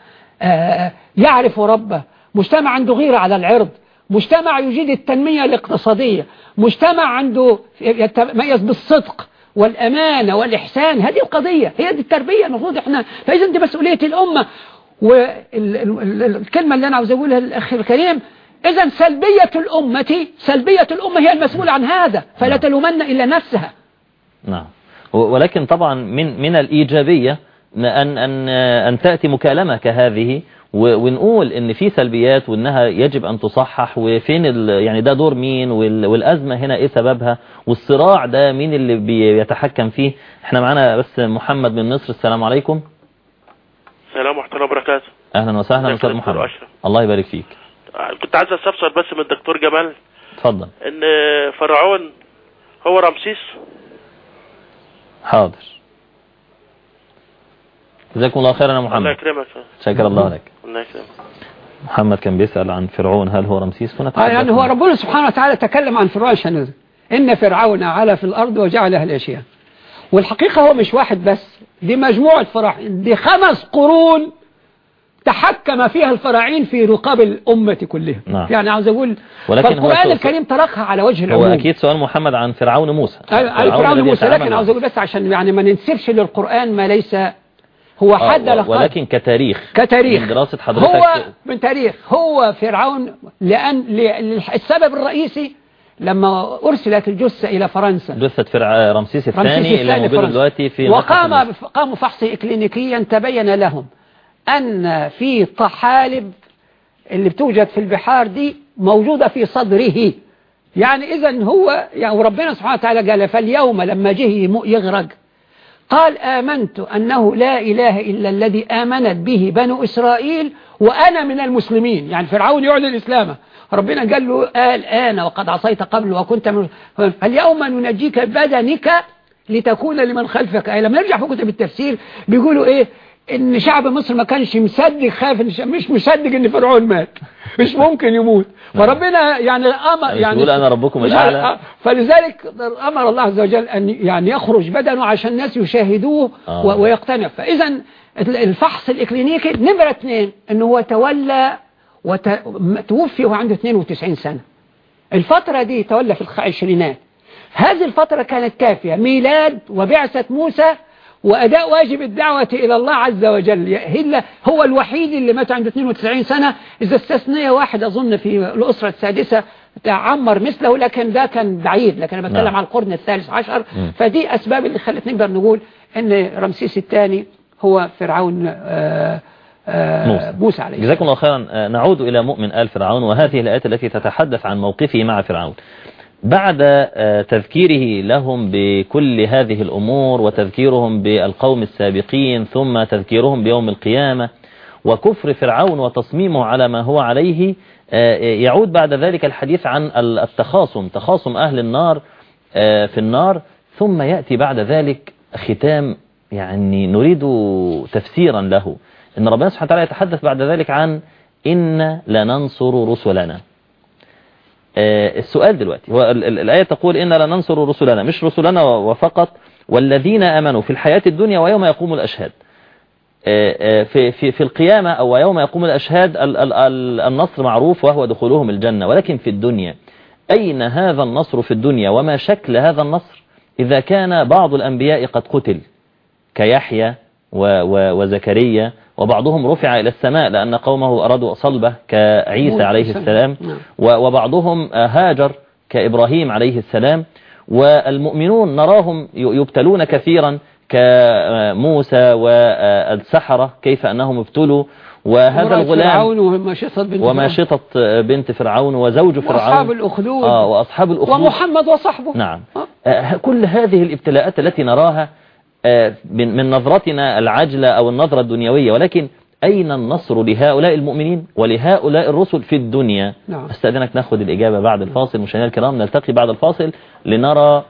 Speaker 2: آه، يعرف ربه مجتمع عنده غيرة على العرض مجتمع يجيد التنمية الاقتصادية مجتمع عنده يتميز بالصدق والأمانة والإحسان هذه القضية هي دي التربية المفروض إحنا فإذا دي مسؤولية الأمة والكلمة اللي أنا عاوز أقولها للأخ الكريم إذا سلبية الأمة سلبية الأمة هي المسؤولة عن هذا فلا نعم. تلومن إلا نفسها
Speaker 3: نعم
Speaker 1: ولكن طبعا من من الإيجابية أن أن أن تأتي مكالمة كهذه ونقول ان في سلبيات وانها يجب ان تصحح وفين يعني ده دور مين والازمة هنا ايه سببها والصراع ده مين اللي بيتحكم فيه احنا معانا بس محمد من مصر السلام عليكم
Speaker 4: السلام ورحمة الله وبركاته
Speaker 1: اهلا وسهلا استاذ محمد الله يبارك فيك
Speaker 4: كنت عايز استفسر بس من الدكتور جمال اتفضل ان فرعون هو رمسيس
Speaker 1: حاضر جزاكم الله خيرا يا محمد الله يكرمك شكر الله لك الله يكرمك محمد كان بيسأل عن فرعون هل هو رمسيس آه يعني هو
Speaker 2: ربنا سبحانه وتعالى تكلم عن فرعون عشان إن فرعون علا في الأرض وجعل أهل أشياء والحقيقة هو مش واحد بس دي مجموعة فرعون دي خمس قرون تحكم فيها الفراعين في رقاب الأمة كلها نعم. يعني عاوز أقول فالقرآن الكريم تركها على وجه العموم هو أكيد
Speaker 1: سؤال محمد عن فرعون موسى فرعون, فرعون موسى لكن عاوز أقول
Speaker 2: بس عشان يعني ما ننسبش للقرآن ما ليس
Speaker 1: هو آه، حد له ولكن كتاريخ كتاريخ من دراسة حضرتك هو
Speaker 2: من تاريخ هو فرعون لأن السبب الرئيسي لما أرسلت الجثة إلى فرنسا
Speaker 1: جثة فرع آه، رمسيس الثاني اللي موجود دلوقتي في وقام
Speaker 2: قاموا فحص إكلينيكيا تبين لهم أن في طحالب اللي بتوجد في البحار دي موجودة في صدره يعني إذا هو يعني ربنا سبحانه وتعالى قال فاليوم لما جه يغرق قال آمنت أنه لا إله إلا الذي آمنت به بنو إسرائيل وأنا من المسلمين يعني فرعون يعلن إسلامه ربنا قال له قال آه، أنا وقد عصيت قبل وكنت من فاليوم ننجيك بدنك لتكون لمن خلفك أي لما نرجع في كتب التفسير بيقولوا إيه ان شعب مصر ما كانش مصدق خاف مش مصدق ان فرعون مات مش ممكن يموت نعم. فربنا يعني امر يعني يقول انا ربكم الاعلى آه، فلذلك امر الله عز وجل ان يعني يخرج بدنه عشان الناس يشاهدوه آه. ويقتنع فاذا الفحص الاكلينيكي نمره اثنين ان هو تولى وتوفي وهو عنده 92 سنه الفتره دي تولى في العشرينات هذه الفتره كانت كافيه ميلاد وبعثه موسى وأداء واجب الدعوة إلى الله عز وجل هلا هو الوحيد اللي مات عنده 92 سنة إذا استثنية واحد أظن في الأسرة السادسة تعمر مثله لكن ده كان بعيد لكن أنا بتكلم عن نعم. القرن الثالث عشر فدي أسباب اللي خلت نقدر نقول أن رمسيس الثاني هو فرعون آه، آه، موسى, موسى
Speaker 1: عليه جزاكم الله خيرا آه، نعود إلى مؤمن آل فرعون وهذه الآيات التي تتحدث عن موقفه مع فرعون بعد آه، تذكيره لهم بكل هذه الأمور وتذكيرهم بالقوم السابقين ثم تذكيرهم بيوم القيامة وكفر فرعون وتصميمه على ما هو عليه آه، يعود بعد ذلك الحديث عن التخاصم تخاصم أهل النار آه، في النار ثم يأتي بعد ذلك ختام يعني نريد تفسيرا له إن ربنا سبحانه وتعالى يتحدث بعد ذلك عن إن لننصر رسلنا آه، السؤال دلوقتي هو الآية تقول إن لا ننصر رسلنا مش رسلنا وفقط والذين أمنوا في الحياة الدنيا ويوم يقوم الأشهاد آه، آه، في, في, في القيامة أو يوم يقوم الأشهاد النصر معروف وهو دخولهم الجنة ولكن في الدنيا أين هذا النصر في الدنيا وما شكل هذا النصر إذا كان بعض الأنبياء قد قتل كيحيى وزكريا وبعضهم رفع إلى السماء لأن قومه أرادوا صلبه كعيسى عليه السلام نعم. وبعضهم آه، هاجر كإبراهيم عليه السلام والمؤمنون نراهم يبتلون كثيرا كموسى والسحرة كيف أنهم ابتلوا وهذا الغلام وما شطت بنت فرعون وزوج فرعون وأصحاب
Speaker 2: الأخدود آه
Speaker 1: وأصحاب الأخدود ومحمد
Speaker 2: وصحبه نعم آه.
Speaker 1: آه، كل هذه الابتلاءات التي نراها آه، من نظرتنا العجلة أو النظرة الدنيوية ولكن أين النصر لهؤلاء المؤمنين ولهؤلاء الرسل في الدنيا نعم. أستاذنك نأخذ الإجابة بعد الفاصل مشاهدينا الكرام نلتقي بعد الفاصل لنرى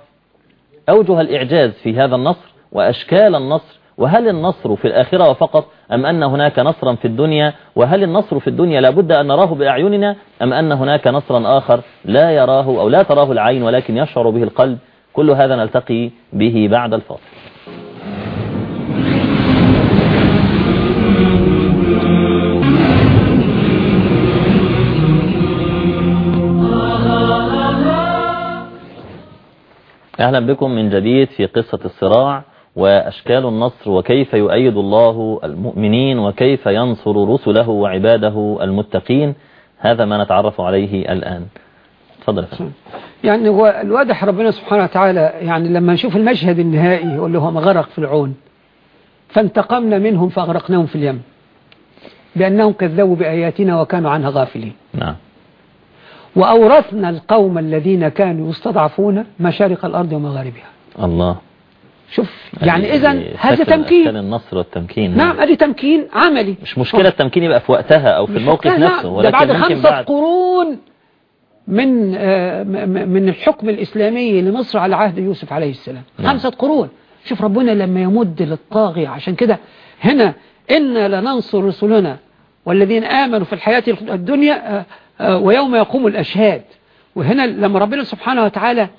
Speaker 1: أوجه الإعجاز في هذا النصر وأشكال النصر وهل النصر في الآخرة فقط أم أن هناك نصرا في الدنيا وهل النصر في الدنيا لابد أن نراه بأعيننا أم أن هناك نصرا آخر لا يراه أو لا تراه العين ولكن يشعر به القلب كل هذا نلتقي به بعد الفاصل أهلا بكم من جديد في قصة الصراع وأشكال النصر وكيف يؤيد الله المؤمنين وكيف ينصر رسله وعباده المتقين هذا ما نتعرف عليه الآن تفضل
Speaker 2: يعني هو الواضح ربنا سبحانه وتعالى يعني لما نشوف المشهد النهائي يقول لهم غرق فرعون فانتقمنا منهم فأغرقناهم في اليم بأنهم كذبوا بآياتنا وكانوا عنها غافلين نعم وأورثنا القوم الذين كانوا يستضعفون مشارق الأرض ومغاربها
Speaker 3: الله
Speaker 1: شوف يعني اذا هذا تمكين النصر والتمكين نعم
Speaker 2: هذه تمكين عملي مش
Speaker 1: مشكلة التمكين يبقى في وقتها او في الموقف نفسه نعم. ولكن بعد خمسة بعد
Speaker 2: قرون من آه، من الحكم الاسلامي لمصر على عهد يوسف عليه السلام نعم. خمسة قرون شوف ربنا لما يمد للطاغية عشان كده هنا إنا لننصر رسلنا والذين آمنوا في الحياة الدنيا آه، آه، ويوم يقوم الأشهاد وهنا لما ربنا سبحانه وتعالى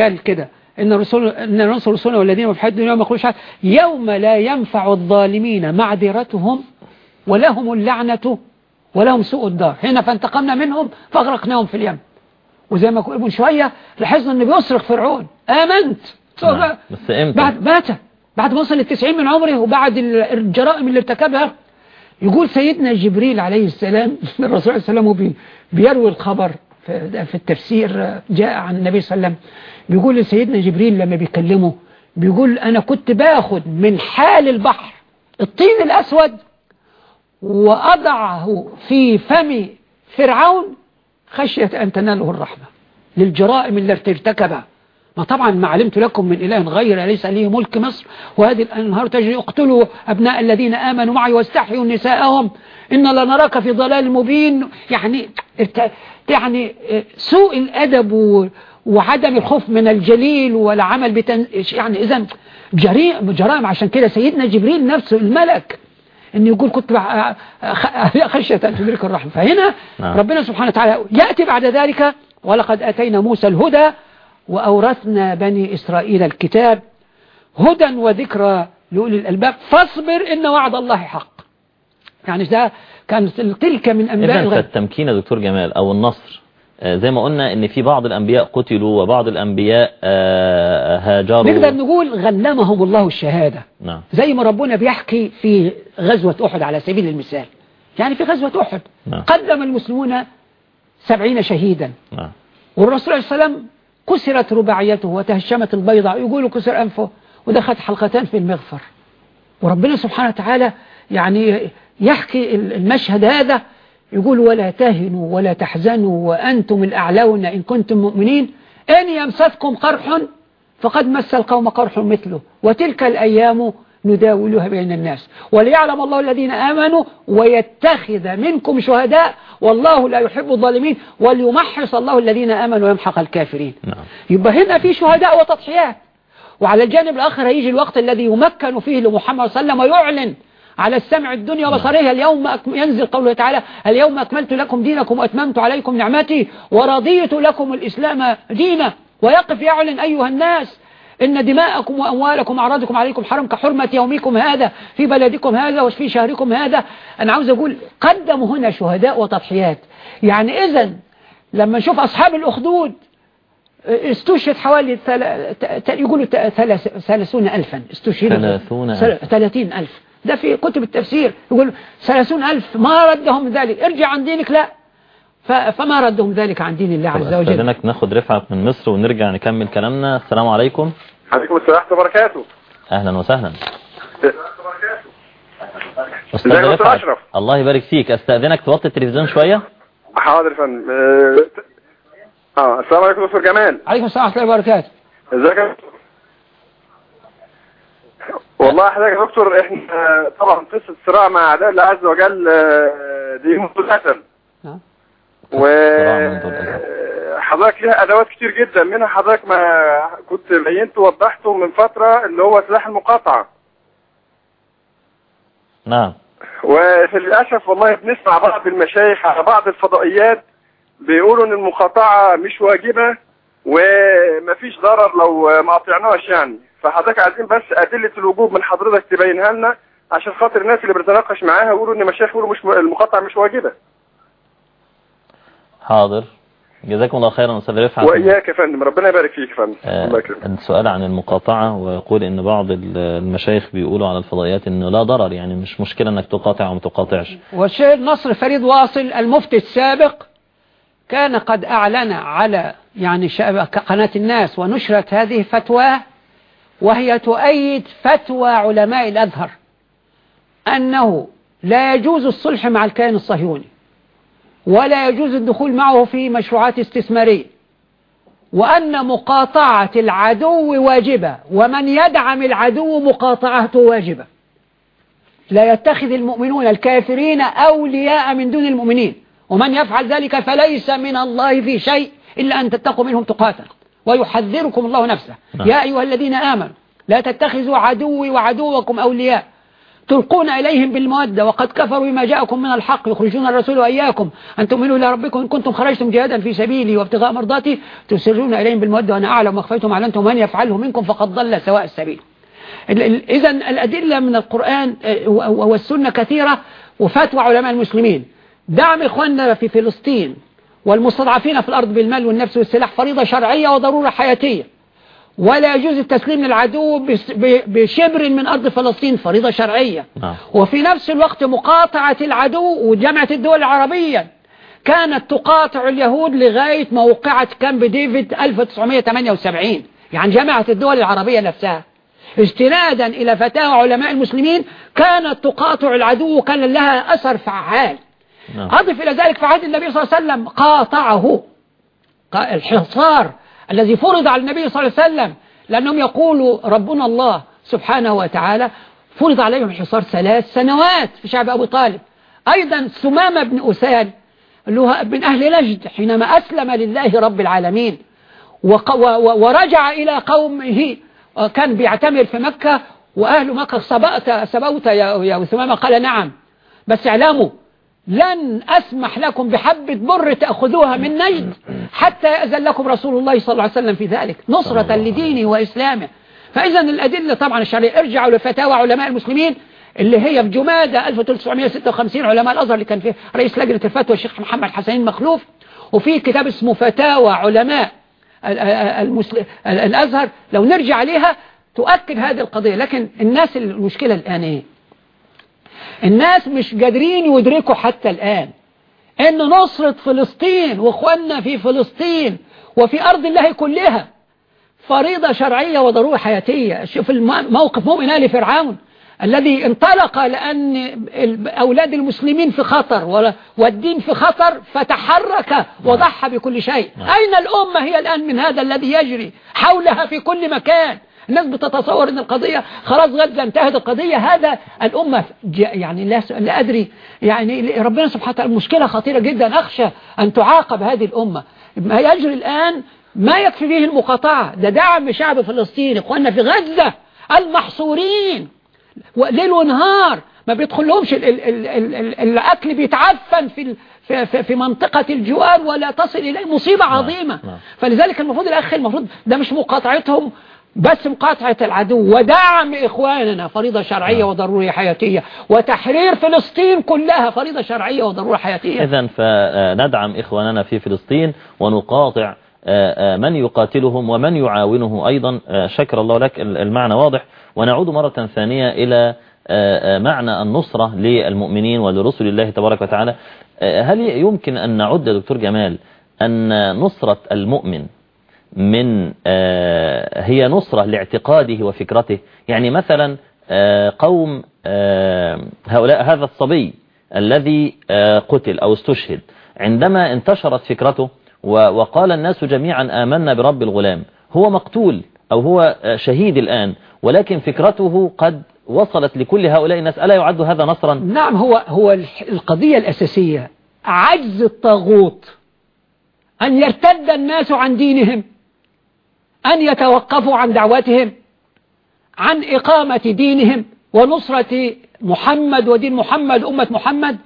Speaker 2: قال كده إن الرسول إن ننصر رسولنا والذين في حد يوم يقول يوم لا ينفع الظالمين معذرتهم ولهم اللعنة ولهم سوء الدار هنا فانتقمنا منهم فأغرقناهم في اليم وزي ما قلت من شوية لاحظنا أنه بيصرخ فرعون آمنت نعم.
Speaker 1: بس امتى بعد
Speaker 2: مات بعد ما وصل للتسعين من عمره وبعد الجرائم اللي ارتكبها يقول سيدنا جبريل عليه السلام [LAUGHS] الرسول صلى الله عليه وسلم بيروي الخبر في التفسير جاء عن النبي صلى الله عليه وسلم بيقول سيدنا جبريل لما بيكلمه بيقول أنا كنت باخد من حال البحر الطين الأسود وأضعه في فم فرعون خشية أن تناله الرحمة للجرائم اللي ارتكبها ما طبعا ما علمت لكم من إله غير ليس لي ملك مصر وهذه الأنهار تجري اقتلوا أبناء الذين آمنوا معي واستحيوا نساءهم إن لنراك في ضلال مبين يعني يعني آه، سوء الأدب وعدم الخوف من الجليل والعمل بتن... يعني إذا جرائم عشان كده سيدنا جبريل نفسه الملك أن يقول كنت آه، [LAUGHS] خشية أن تدرك الرحمة فهنا نعم. ربنا سبحانه وتعالى يأتي بعد ذلك ولقد أتينا موسى الهدى وأورثنا بني إسرائيل الكتاب هدى وذكرى لأولي الألباب فاصبر إن وعد الله حق يعني ده كان تلك من أنباء إذن
Speaker 1: فالتمكين يا دكتور جمال أو النصر آه، زي ما قلنا ان في بعض الانبياء قتلوا وبعض الانبياء آه، آه، هاجروا نقدر
Speaker 2: نقول غنمهم الله الشهادة نعم. زي ما ربنا بيحكي في غزوة احد على سبيل المثال يعني في غزوة احد نعم. قدم المسلمون سبعين شهيدا نعم. والرسول عليه السلام كسرت رباعيته وتهشمت البيضة يقولوا كسر أنفه ودخلت حلقتان في المغفر وربنا سبحانه وتعالى يعني يحكي المشهد هذا يقول ولا تهنوا ولا تحزنوا وأنتم الأعلون إن كنتم مؤمنين إن يمسسكم قرح فقد مس القوم قرح مثله وتلك الأيام نداولها بين الناس وليعلم الله الذين آمنوا ويتخذ منكم شهداء والله لا يحب الظالمين وليمحص الله الذين آمنوا ويمحق الكافرين نعم. يبقى هنا في شهداء وتضحيات وعلى الجانب الآخر هيجي الوقت الذي يمكن فيه لمحمد صلى الله عليه وسلم ويعلن على السمع الدنيا بصريها اليوم ينزل قوله تعالى اليوم أكملت لكم دينكم وأتممت عليكم نعمتي ورضيت لكم الإسلام دينا ويقف يعلن أيها الناس إن دماءكم وأموالكم أعراضكم عليكم حرم كحرمة يومكم هذا في بلدكم هذا وفي شهركم هذا أنا عاوز أقول قدموا هنا شهداء وتضحيات يعني إذا لما نشوف أصحاب الأخدود استشهد حوالي ثل... يقولوا ثلاثون ألفا استشهدوا ثلاثين ألف ده في كتب التفسير يقول ثلاثون ألف ما ردهم ذلك ارجع عن دينك لا فما ردهم ذلك عن دين الله عز وجل استاذنك
Speaker 1: ناخد رفعت من مصر ونرجع نكمل كلامنا السلام عليكم عليكم السلام ورحمه وبركاته اهلا وسهلا
Speaker 4: استاذ رفعة
Speaker 1: الله يبارك فيك استاذنك توطي التلفزيون شويه
Speaker 4: حاضر يا فندم اه, آه، السلام عليكم دكتور جمال عليكم السلام ورحمه الله وبركاته ازيك والله حضرتك يا دكتور احنا آه، طبعا قصه صراع مع اعداء الله عز وجل آه، دي مفتوحه و حضرتك ليها ادوات كتير جدا منها حضرتك ما كنت بينت ووضحته من فترة اللي هو سلاح المقاطعة نعم وللأسف والله بنسمع بعض المشايخ على بعض الفضائيات بيقولوا ان المقاطعة مش واجبة ومفيش ضرر لو ما قطعناش يعني فحضرتك عايزين بس أدلة الوجوب من حضرتك تبينها لنا عشان خاطر الناس اللي بنتناقش معاها يقولوا ان مشايخ يقولوا مش المقاطعة مش واجبة
Speaker 1: حاضر جزاكم الله خيرا استاذ رفعت واياك
Speaker 4: يا فندم ربنا يبارك فيك يا فندم آه
Speaker 1: السؤال عن المقاطعه ويقول ان بعض المشايخ بيقولوا على الفضائيات انه لا ضرر يعني مش مشكله انك تقاطع او ما تقاطعش
Speaker 2: والشيخ نصر فريد واصل المفتي السابق كان قد اعلن على يعني قناه الناس ونشرت هذه فتواه وهي تؤيد فتوى علماء الازهر انه لا يجوز الصلح مع الكيان الصهيوني ولا يجوز الدخول معه في مشروعات استثمارية وأن مقاطعة العدو واجبة ومن يدعم العدو مقاطعته واجبة لا يتخذ المؤمنون الكافرين أولياء من دون المؤمنين ومن يفعل ذلك فليس من الله في شيء إلا أن تتقوا منهم تقاتل ويحذركم الله نفسه نعم. يا أيها الذين آمنوا لا تتخذوا عدوي وعدوكم أولياء تلقون إليهم بالمودة وقد كفروا بما جاءكم من الحق يخرجون الرسول وإياكم أن تؤمنوا إلى ربكم إن كنتم خرجتم جهادا في سبيلي وابتغاء مرضاتي تسرون إليهم بالمودة وأنا أعلم وخفيتم أعلنتم من يفعله منكم فقد ضل سواء السبيل إذا الأدلة من القرآن آه، والسنة كثيرة وفتوى علماء المسلمين دعم إخواننا في فلسطين والمستضعفين في الأرض بالمال والنفس والسلاح فريضة شرعية وضرورة حياتية ولا يجوز التسليم للعدو بشبر من أرض فلسطين فريضة شرعية نعم. وفي نفس الوقت مقاطعة العدو وجامعة الدول العربية كانت تقاطع اليهود لغاية موقعة كامب ديفيد 1978 يعني جامعة الدول العربية نفسها استنادا إلى فتاوى علماء المسلمين كانت تقاطع العدو وكان لها أثر فعال نعم. أضف إلى ذلك في عهد النبي صلى الله عليه وسلم قاطعه الحصار الذي فرض على النبي صلى الله عليه وسلم لأنهم يقولوا ربنا الله سبحانه وتعالى فرض عليهم الحصار ثلاث سنوات في شعب أبو طالب أيضا سمامة بن أسان اللي هو من أهل نجد حينما أسلم لله رب العالمين ورجع إلى قومه كان بيعتمر في مكة وأهل مكة سبأت, سبوت يا, يا سمامة قال نعم بس اعلموا لن أسمح لكم بحبة بر تأخذوها من نجد حتى يأذن لكم رسول الله صلى الله عليه وسلم في ذلك نصرة لدينه وإسلامه فإذا الأدلة طبعا الشرعية ارجعوا لفتاوى علماء المسلمين اللي هي في جمادة 1956 علماء الأزهر اللي كان فيه رئيس لجنة الفتوى الشيخ محمد حسين مخلوف وفي كتاب اسمه فتاوى علماء الأزهر لو نرجع عليها تؤكد هذه القضية لكن الناس المشكلة الآن ايه الناس مش قادرين يدركوا حتى الآن أن نصرة فلسطين وإخواننا في فلسطين وفي أرض الله كلها فريضة شرعية وضرورة حياتية شوف الموقف مؤمن آل فرعون الذي انطلق لأن أولاد المسلمين في خطر والدين في خطر فتحرك وضحى بكل شيء نعم. أين الأمة هي الآن من هذا الذي يجري حولها في كل مكان الناس بتتصور ان القضية خلاص غدا انتهت القضية هذا الأمة يعني لا, لا أدري يعني ربنا سبحانه وتعالى مشكلة خطيرة جدا أخشى أن تعاقب هذه الأمة ما يجري الآن ما يكفي فيه المقاطعة ده دعم شعب فلسطين إخواننا في غزة المحصورين ليل ونهار ما بيدخلهمش ال ال ال ال ال الأكل بيتعفن في, في, في منطقة الجوار ولا تصل إليه مصيبة نعم، عظيمة نعم. فلذلك المفروض الأخ المفروض ده مش مقاطعتهم بس مقاطعة العدو ودعم إخواننا فريضة شرعية نعم. وضرورية حياتية وتحرير فلسطين كلها فريضة شرعية وضرورة حياتية
Speaker 1: إذا فندعم إخواننا في فلسطين ونقاطع من يقاتلهم ومن يعاونه أيضا شكر الله لك المعنى واضح ونعود مرة ثانية إلى معنى النصرة للمؤمنين ولرسل الله تبارك وتعالى هل يمكن أن نعد دكتور جمال أن نصرة المؤمن من آه، هي نصرة لاعتقاده وفكرته يعني مثلا آه، قوم آه، هؤلاء هذا الصبي الذي قتل أو استشهد عندما انتشرت فكرته وقال الناس جميعا آمنا برب الغلام هو مقتول أو هو شهيد الآن ولكن فكرته قد وصلت لكل هؤلاء الناس ألا يعد هذا نصرا
Speaker 2: نعم هو, هو القضية الأساسية عجز الطاغوت أن يرتد الناس عن دينهم أن يتوقفوا عن دعوتهم عن إقامة دينهم ونصرة محمد ودين محمد أمة محمد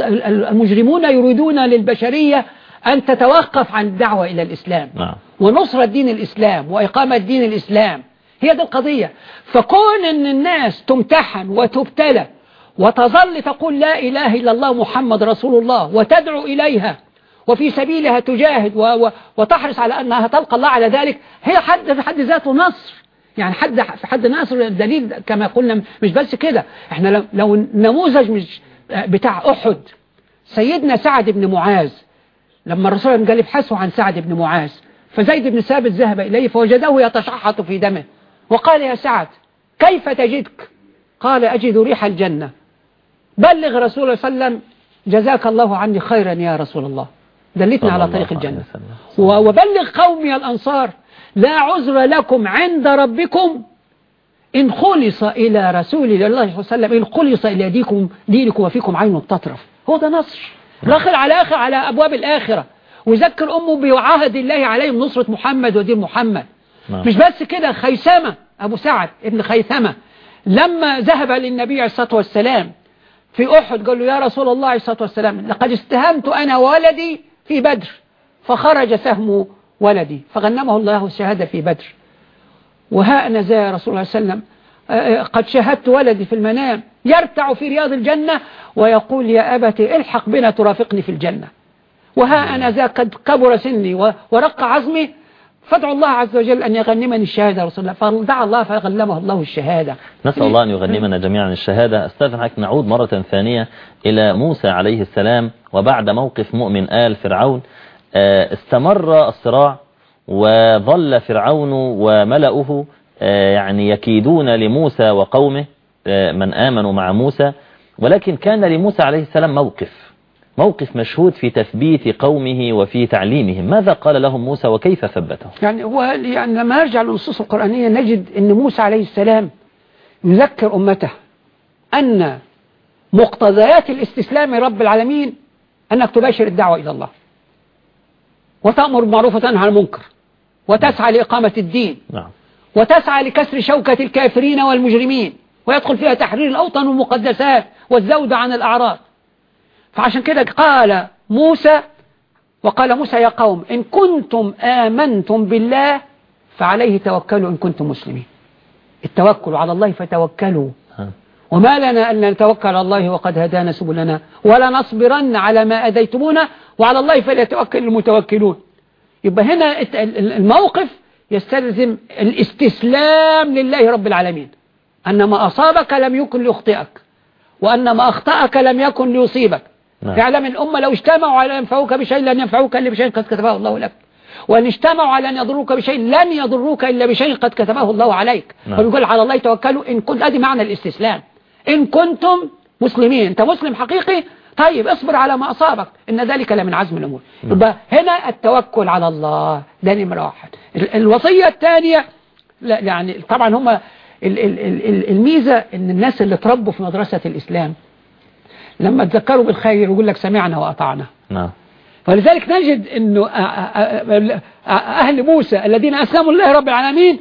Speaker 2: المجرمون يريدون للبشرية أن تتوقف عن الدعوة إلى الإسلام نعم. ونصرة دين الإسلام وإقامة دين الإسلام هي دي القضية فكون أن الناس تمتحن وتبتلى وتظل تقول لا إله إلا الله محمد رسول الله وتدعو إليها وفي سبيلها تجاهد و... و... وتحرص على أنها تلقى الله على ذلك هي حد في حد ذاته نصر يعني حد في حد نصر دليل كما قلنا مش بس كده احنا لو نموذج مش بتاع أحد سيدنا سعد بن معاذ لما الرسول قال ابحثوا عن سعد بن معاذ فزيد بن ثابت ذهب إليه فوجده يتشحط في دمه وقال يا سعد كيف تجدك قال أجد ريح الجنة بلغ رسول الله صلى الله عليه وسلم جزاك الله عني خيرا يا رسول الله دلتنا على طريق الجنة وبلغ قومي الأنصار لا عذر لكم عند ربكم إن خلص إلى رسول الله صلى الله عليه وسلم إن خلص إلى ديكم دينكم وفيكم عين تطرف هو ده نصر رخل نعم. على آخر على أبواب الآخرة ويذكر أمه بعهد الله عليهم نصرة محمد ودين محمد نعم. مش بس كده خيثمة أبو سعد ابن خيثمة لما ذهب للنبي عليه الصلاة والسلام في أحد قال له يا رسول الله عليه الصلاة والسلام لقد استهمت أنا وولدي في بدر فخرج سهم ولدي فغنمه الله الشهادة في بدر وها أنا زي رسول الله صلى الله عليه وسلم آه، آه، قد شاهدت ولدي في المنام يرتع في رياض الجنة ويقول يا أبتي الحق بنا ترافقني في الجنة وها أنا ذا قد كبر سني ورق عظمي فادعوا الله عز وجل أن يغنمني الشهادة يا رسول الله فدعا الله فغلمه الله الشهادة نسأل الله أن يغنمنا
Speaker 1: جميعا الشهادة أستاذ حك نعود مرة ثانية إلى موسى عليه السلام وبعد موقف مؤمن آل فرعون آه، استمر الصراع وظل فرعون وملأه آه، يعني يكيدون لموسى وقومه آه، من آمنوا مع موسى ولكن كان لموسى عليه السلام موقف موقف مشهود في تثبيت قومه وفي تعليمهم ماذا قال لهم موسى وكيف ثبته
Speaker 2: يعني, هو يعني لما نرجع للنصوص القرآنية نجد أن موسى عليه السلام يذكر أمته أن مقتضيات الاستسلام رب العالمين أنك تباشر الدعوة إلى الله وتأمر بالمعروف وتنهى عن المنكر وتسعى لإقامة الدين نعم. وتسعى لكسر شوكة الكافرين والمجرمين ويدخل فيها تحرير الأوطن والمقدسات والزود عن الأعراض فعشان كده قال موسى وقال موسى يا قوم إن كنتم آمنتم بالله فعليه توكلوا إن كنتم مسلمين التوكل على الله فتوكلوا وما لنا أن نتوكل على الله وقد هدانا سبلنا ولا نصبرن على ما أذيتمونا وعلى الله فليتوكل المتوكلون يبقى هنا الموقف يستلزم الاستسلام لله رب العالمين أن ما أصابك لم يكن ليخطئك وأن ما أخطأك لم يكن ليصيبك نعم. اعلم الأمة لو اجتمعوا على أن ينفعوك بشيء لن ينفعوك إلا بشيء قد كتبه الله لك وأن اجتمعوا على أن يضروك بشيء لن يضروك إلا بشيء قد كتبه الله عليك فبيقول نعم. على الله توكلوا إن كنت أدي معنى الاستسلام إن كنتم مسلمين أنت مسلم حقيقي طيب اصبر على ما أصابك إن ذلك لمن عزم الأمور نعم. يبقى هنا التوكل على الله ده نمرة واحد الوصية الثانية يعني طبعا هم الميزة إن الناس اللي تربوا في مدرسة الإسلام لما تذكروا بالخير يقول لك سمعنا وأطعنا نعم ولذلك نجد أنه أهل موسى الذين أسلموا لله رب العالمين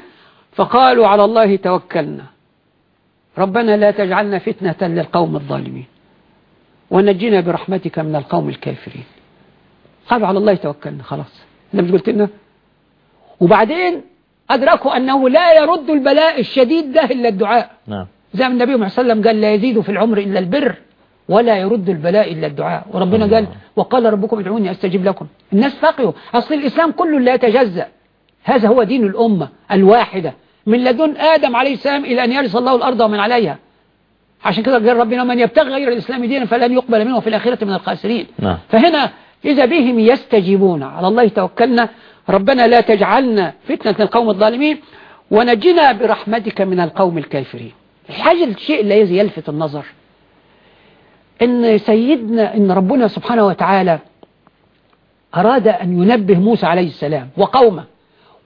Speaker 2: فقالوا على الله توكلنا ربنا لا تجعلنا فتنة للقوم الظالمين ونجينا برحمتك من القوم الكافرين قالوا على الله توكلنا خلاص أنا مش قلت لنا وبعدين أدركوا أنه لا يرد البلاء الشديد ده إلا الدعاء نعم زي ما النبي صلى الله عليه وسلم قال لا يزيد في العمر إلا البر ولا يرد البلاء إلا الدعاء وربنا قال وقال ربكم ادعوني أستجب لكم الناس فقهوا أصل الإسلام كله لا يتجزأ هذا هو دين الأمة الواحدة من لدن آدم عليه السلام إلى أن يرث الله الأرض ومن عليها عشان كده قال ربنا من يبتغي غير الإسلام دينا فلن يقبل منه في الآخرة من الخاسرين نعم. فهنا إذا بهم يستجيبون على الله توكلنا ربنا لا تجعلنا فتنة القوم الظالمين ونجنا برحمتك من القوم الكافرين الحاجة الشيء الذي يلفت النظر ان سيدنا ان ربنا سبحانه وتعالى أراد أن ينبه موسى عليه السلام وقومه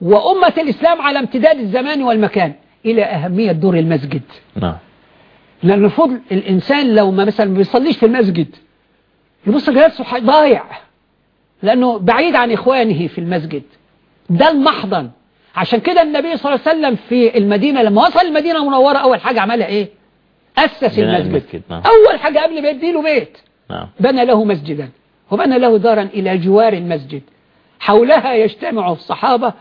Speaker 2: وأمة الإسلام على امتداد الزمان والمكان إلى أهمية دور المسجد نعم لأن فضل الإنسان لو ما مثلا بيصليش في المسجد يبص جلسه ضايع لأنه بعيد عن إخوانه في المسجد ده المحضن عشان كده النبي صلى الله عليه وسلم في المدينة لما وصل المدينة المنورة أول حاجة عملها إيه أسس المسجد نعم. أول حاجة قبل ما يديله بيت نعم. بنى له مسجدا وبنى له دارا إلى جوار المسجد حولها يجتمع الصحابة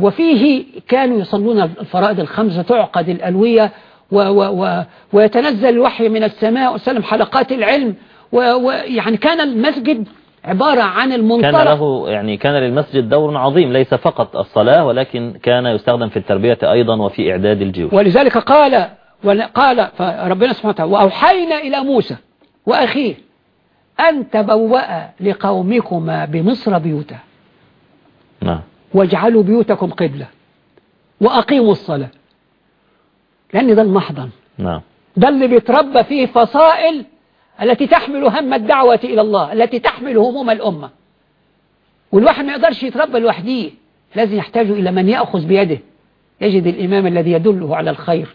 Speaker 2: وفيه كانوا يصلون الفرائض الخمسة تعقد الألوية و و و ويتنزل الوحي من السماء وسلم حلقات العلم ويعني كان المسجد عبارة عن المنطلق كان
Speaker 1: له يعني كان للمسجد دور عظيم ليس فقط الصلاة ولكن كان يستخدم في التربية أيضا وفي إعداد الجيوش
Speaker 2: ولذلك قال وقال فربنا سبحانه وتعالى وأوحينا إلى موسى وأخيه أن تبوأ لقومكما بمصر بيوتا نعم واجعلوا بيوتكم قبلة وأقيموا الصلاة لأن ده المحضن نعم ده اللي بيتربى فيه فصائل التي تحمل هم الدعوة إلى الله التي تحمل هموم الأمة والواحد ما يقدرش يتربى لوحده لازم يحتاج إلى من يأخذ بيده يجد الإمام الذي يدله على الخير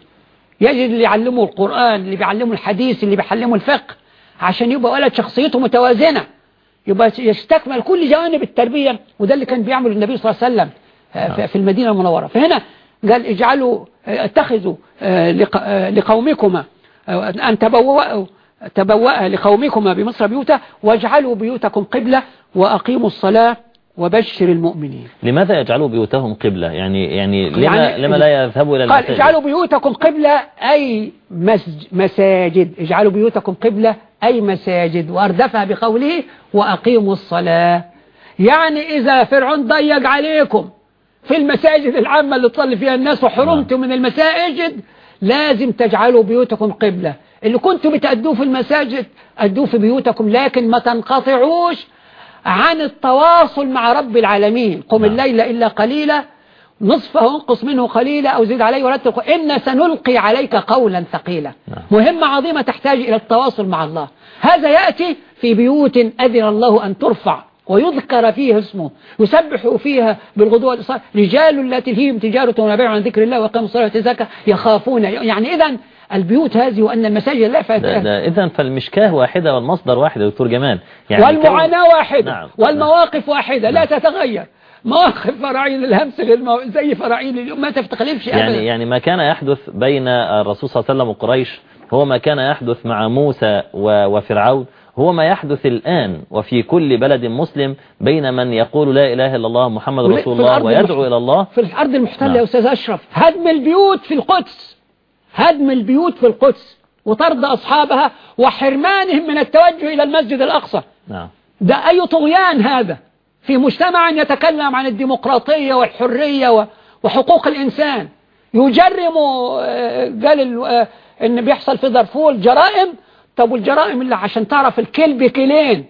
Speaker 2: يجد اللي يعلمه القرآن اللي بيعلمه الحديث اللي بيعلمه الفقه عشان يبقى ولد شخصيته متوازنة يبقى يستكمل كل جوانب التربية وده اللي كان بيعمل النبي صلى الله عليه وسلم آه، نعم. في المدينة المنورة فهنا قال اجعلوا آه، اتخذوا آه، لقومكما أن تبوأوا تبوأ لقومكما بمصر بيوتا واجعلوا بيوتكم قبلة وأقيموا الصلاة وبشر المؤمنين
Speaker 1: لماذا يجعلوا بيوتهم قبلة يعني يعني لما يعني لما لا يذهبوا إلى المساجد اجعلوا
Speaker 2: بيوتكم قبلة أي مساجد اجعلوا بيوتكم قبلة أي مساجد وأردفها بقوله وأقيموا الصلاة يعني إذا فرعون ضيق عليكم في المساجد العامة اللي تصلي فيها الناس وحرمتم نعم. من المساجد لازم تجعلوا بيوتكم قبلة اللي كنتم بتأدوه في المساجد أدوه في بيوتكم لكن ما تنقطعوش عن التواصل مع رب العالمين قم نعم. الليل إلا قليلا نصفه انقص منه قليلا أو زد عليه ولا تقل إن سنلقي عليك قولا ثقيلا نعم. مهمة عظيمة تحتاج إلى التواصل مع الله هذا يأتي في بيوت أذن الله أن ترفع ويذكر فيها اسمه يسبح فيها بالغدوة رجال التي هي تجارة ونبيع عن ذكر الله وقام الصلاة والزكاة يخافون يعني إذا البيوت هذه وأن المساجد لا فاتها
Speaker 1: إذا فالمشكاه واحدة والمصدر واحد يا دكتور جمال يعني والمعاناة واحدة نعم
Speaker 2: والمواقف واحدة نعم لا تتغير مواقف فراعين الهمس للمو... زي فراعين اليوم ما تفتقلبش يعني أبدا
Speaker 1: يعني ما كان يحدث بين الرسول صلى الله عليه وسلم وقريش هو ما كان يحدث مع موسى وفرعون هو ما يحدث الآن وفي كل بلد مسلم بين من يقول لا إله إلا الله محمد رسول الله ويدعو المحت... إلى الله
Speaker 2: في الأرض المحتلة نعم. يا أستاذ أشرف هدم البيوت في القدس هدم البيوت في القدس وطرد أصحابها وحرمانهم من التوجه إلى المسجد الأقصى نعم. ده أي طغيان هذا في مجتمع يتكلم عن الديمقراطية والحرية وحقوق الإنسان يجرم آه، قال آه، إن بيحصل في دارفور جرائم طب والجرائم اللي عشان تعرف الكلب كيلين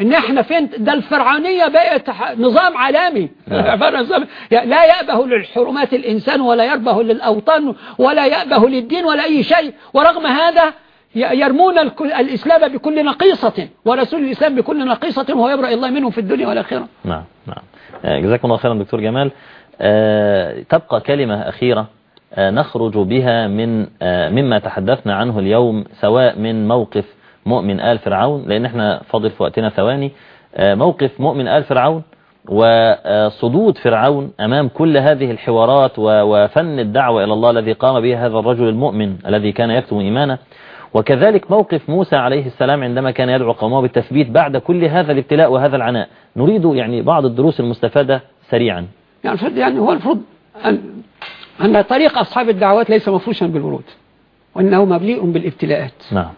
Speaker 2: ان احنا فين ده الفرعونية بقت نظام عالمي آه. [LAUGHS] لا يأبه للحرمات الانسان ولا يأبه للاوطان ولا يأبه للدين ولا اي شيء ورغم هذا يرمون الاسلام بكل نقيصة ورسول الاسلام بكل نقيصة وهو يبرأ الله منهم في الدنيا والاخرة
Speaker 1: نعم نعم آه، جزاكم الله خيرا دكتور جمال أه تبقى كلمة اخيرة أه نخرج بها من أه مما تحدثنا عنه اليوم سواء من موقف مؤمن آل فرعون لأن احنا فاضل في وقتنا ثواني آه، موقف مؤمن آل فرعون وصدود فرعون أمام كل هذه الحوارات وفن الدعوة إلى الله الذي قام به هذا الرجل المؤمن الذي كان يكتم إيمانه وكذلك موقف موسى عليه السلام عندما كان يدعو قومه بالتثبيت بعد كل هذا الابتلاء وهذا العناء نريد يعني بعض الدروس المستفادة سريعا
Speaker 2: يعني, يعني هو المفروض أن, أن طريق أصحاب الدعوات ليس مفروشا بالورود وأنه مبليء بالابتلاءات نعم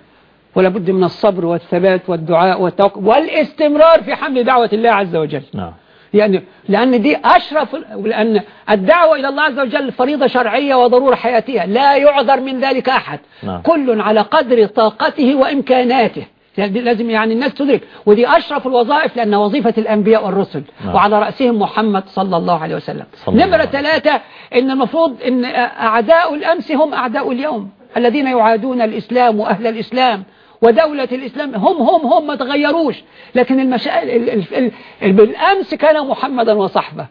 Speaker 2: ولا بد من الصبر والثبات والدعاء والتوقف والاستمرار في حمل دعوة الله عز وجل نعم يعني لأن دي أشرف لأن الدعوة إلى الله عز وجل فريضة شرعية وضرورة حياتية لا يعذر من ذلك أحد نعم. كل على قدر طاقته وإمكاناته لازم يعني الناس تدرك ودي أشرف الوظائف لأن وظيفة الأنبياء والرسل نعم. وعلى رأسهم محمد صلى الله عليه وسلم نمرة ثلاثة إن المفروض إن أعداء الأمس هم أعداء اليوم الذين يعادون الإسلام وأهل الإسلام ودولة الإسلام هم هم هم ما تغيروش لكن المشاكل بالأمس كان محمدا وصحبه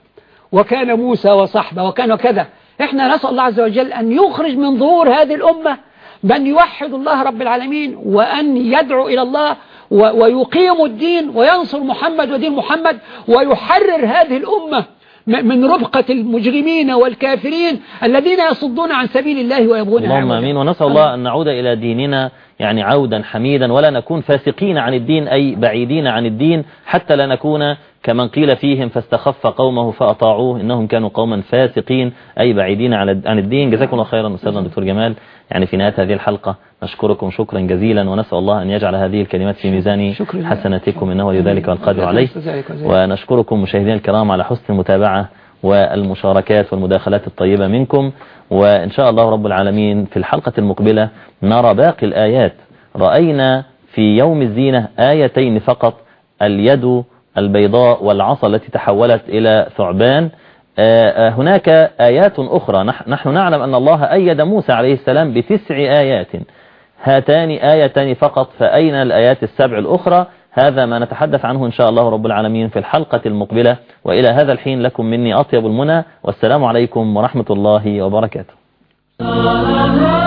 Speaker 2: وكان موسى وصحبه وكان كذا احنا نسأل الله عز وجل أن يخرج من ظهور هذه الأمة بأن يوحد الله رب العالمين وأن يدعو إلى الله ويقيم الدين وينصر محمد ودين محمد ويحرر هذه الأمة من رفقة المجرمين والكافرين الذين يصدون عن سبيل الله ويبغون اللهم امين
Speaker 1: ونسأل الله أن نعود إلى ديننا يعني عودا حميدا ولا نكون فاسقين عن الدين أي بعيدين عن الدين حتى لا نكون كمن قيل فيهم فاستخف قومه فأطاعوه إنهم كانوا قوما فاسقين أي بعيدين عن الدين جزاكم الله خيرا أستاذنا دكتور جمال يعني في نهاية هذه الحلقة نشكركم شكرا جزيلا ونسأل الله أن يجعل هذه الكلمات في ميزان حسناتكم إنه ولي ذلك والقادر عليه ونشكركم مشاهدينا الكرام على حسن المتابعة والمشاركات والمداخلات الطيبة منكم وإن شاء الله رب العالمين في الحلقة المقبلة نرى باقي الآيات رأينا في يوم الزينة آيتين فقط اليد البيضاء والعصا التي تحولت إلى ثعبان آه، آه، هناك آيات أخرى نحن نعلم أن الله أيد موسى عليه السلام بتسع آيات هاتان آيتان فقط فأين الآيات السبع الأخرى هذا ما نتحدث عنه إن شاء الله رب العالمين في الحلقة المقبلة وإلى هذا الحين لكم مني أطيب المنى والسلام عليكم ورحمة الله وبركاته [LAUGHS]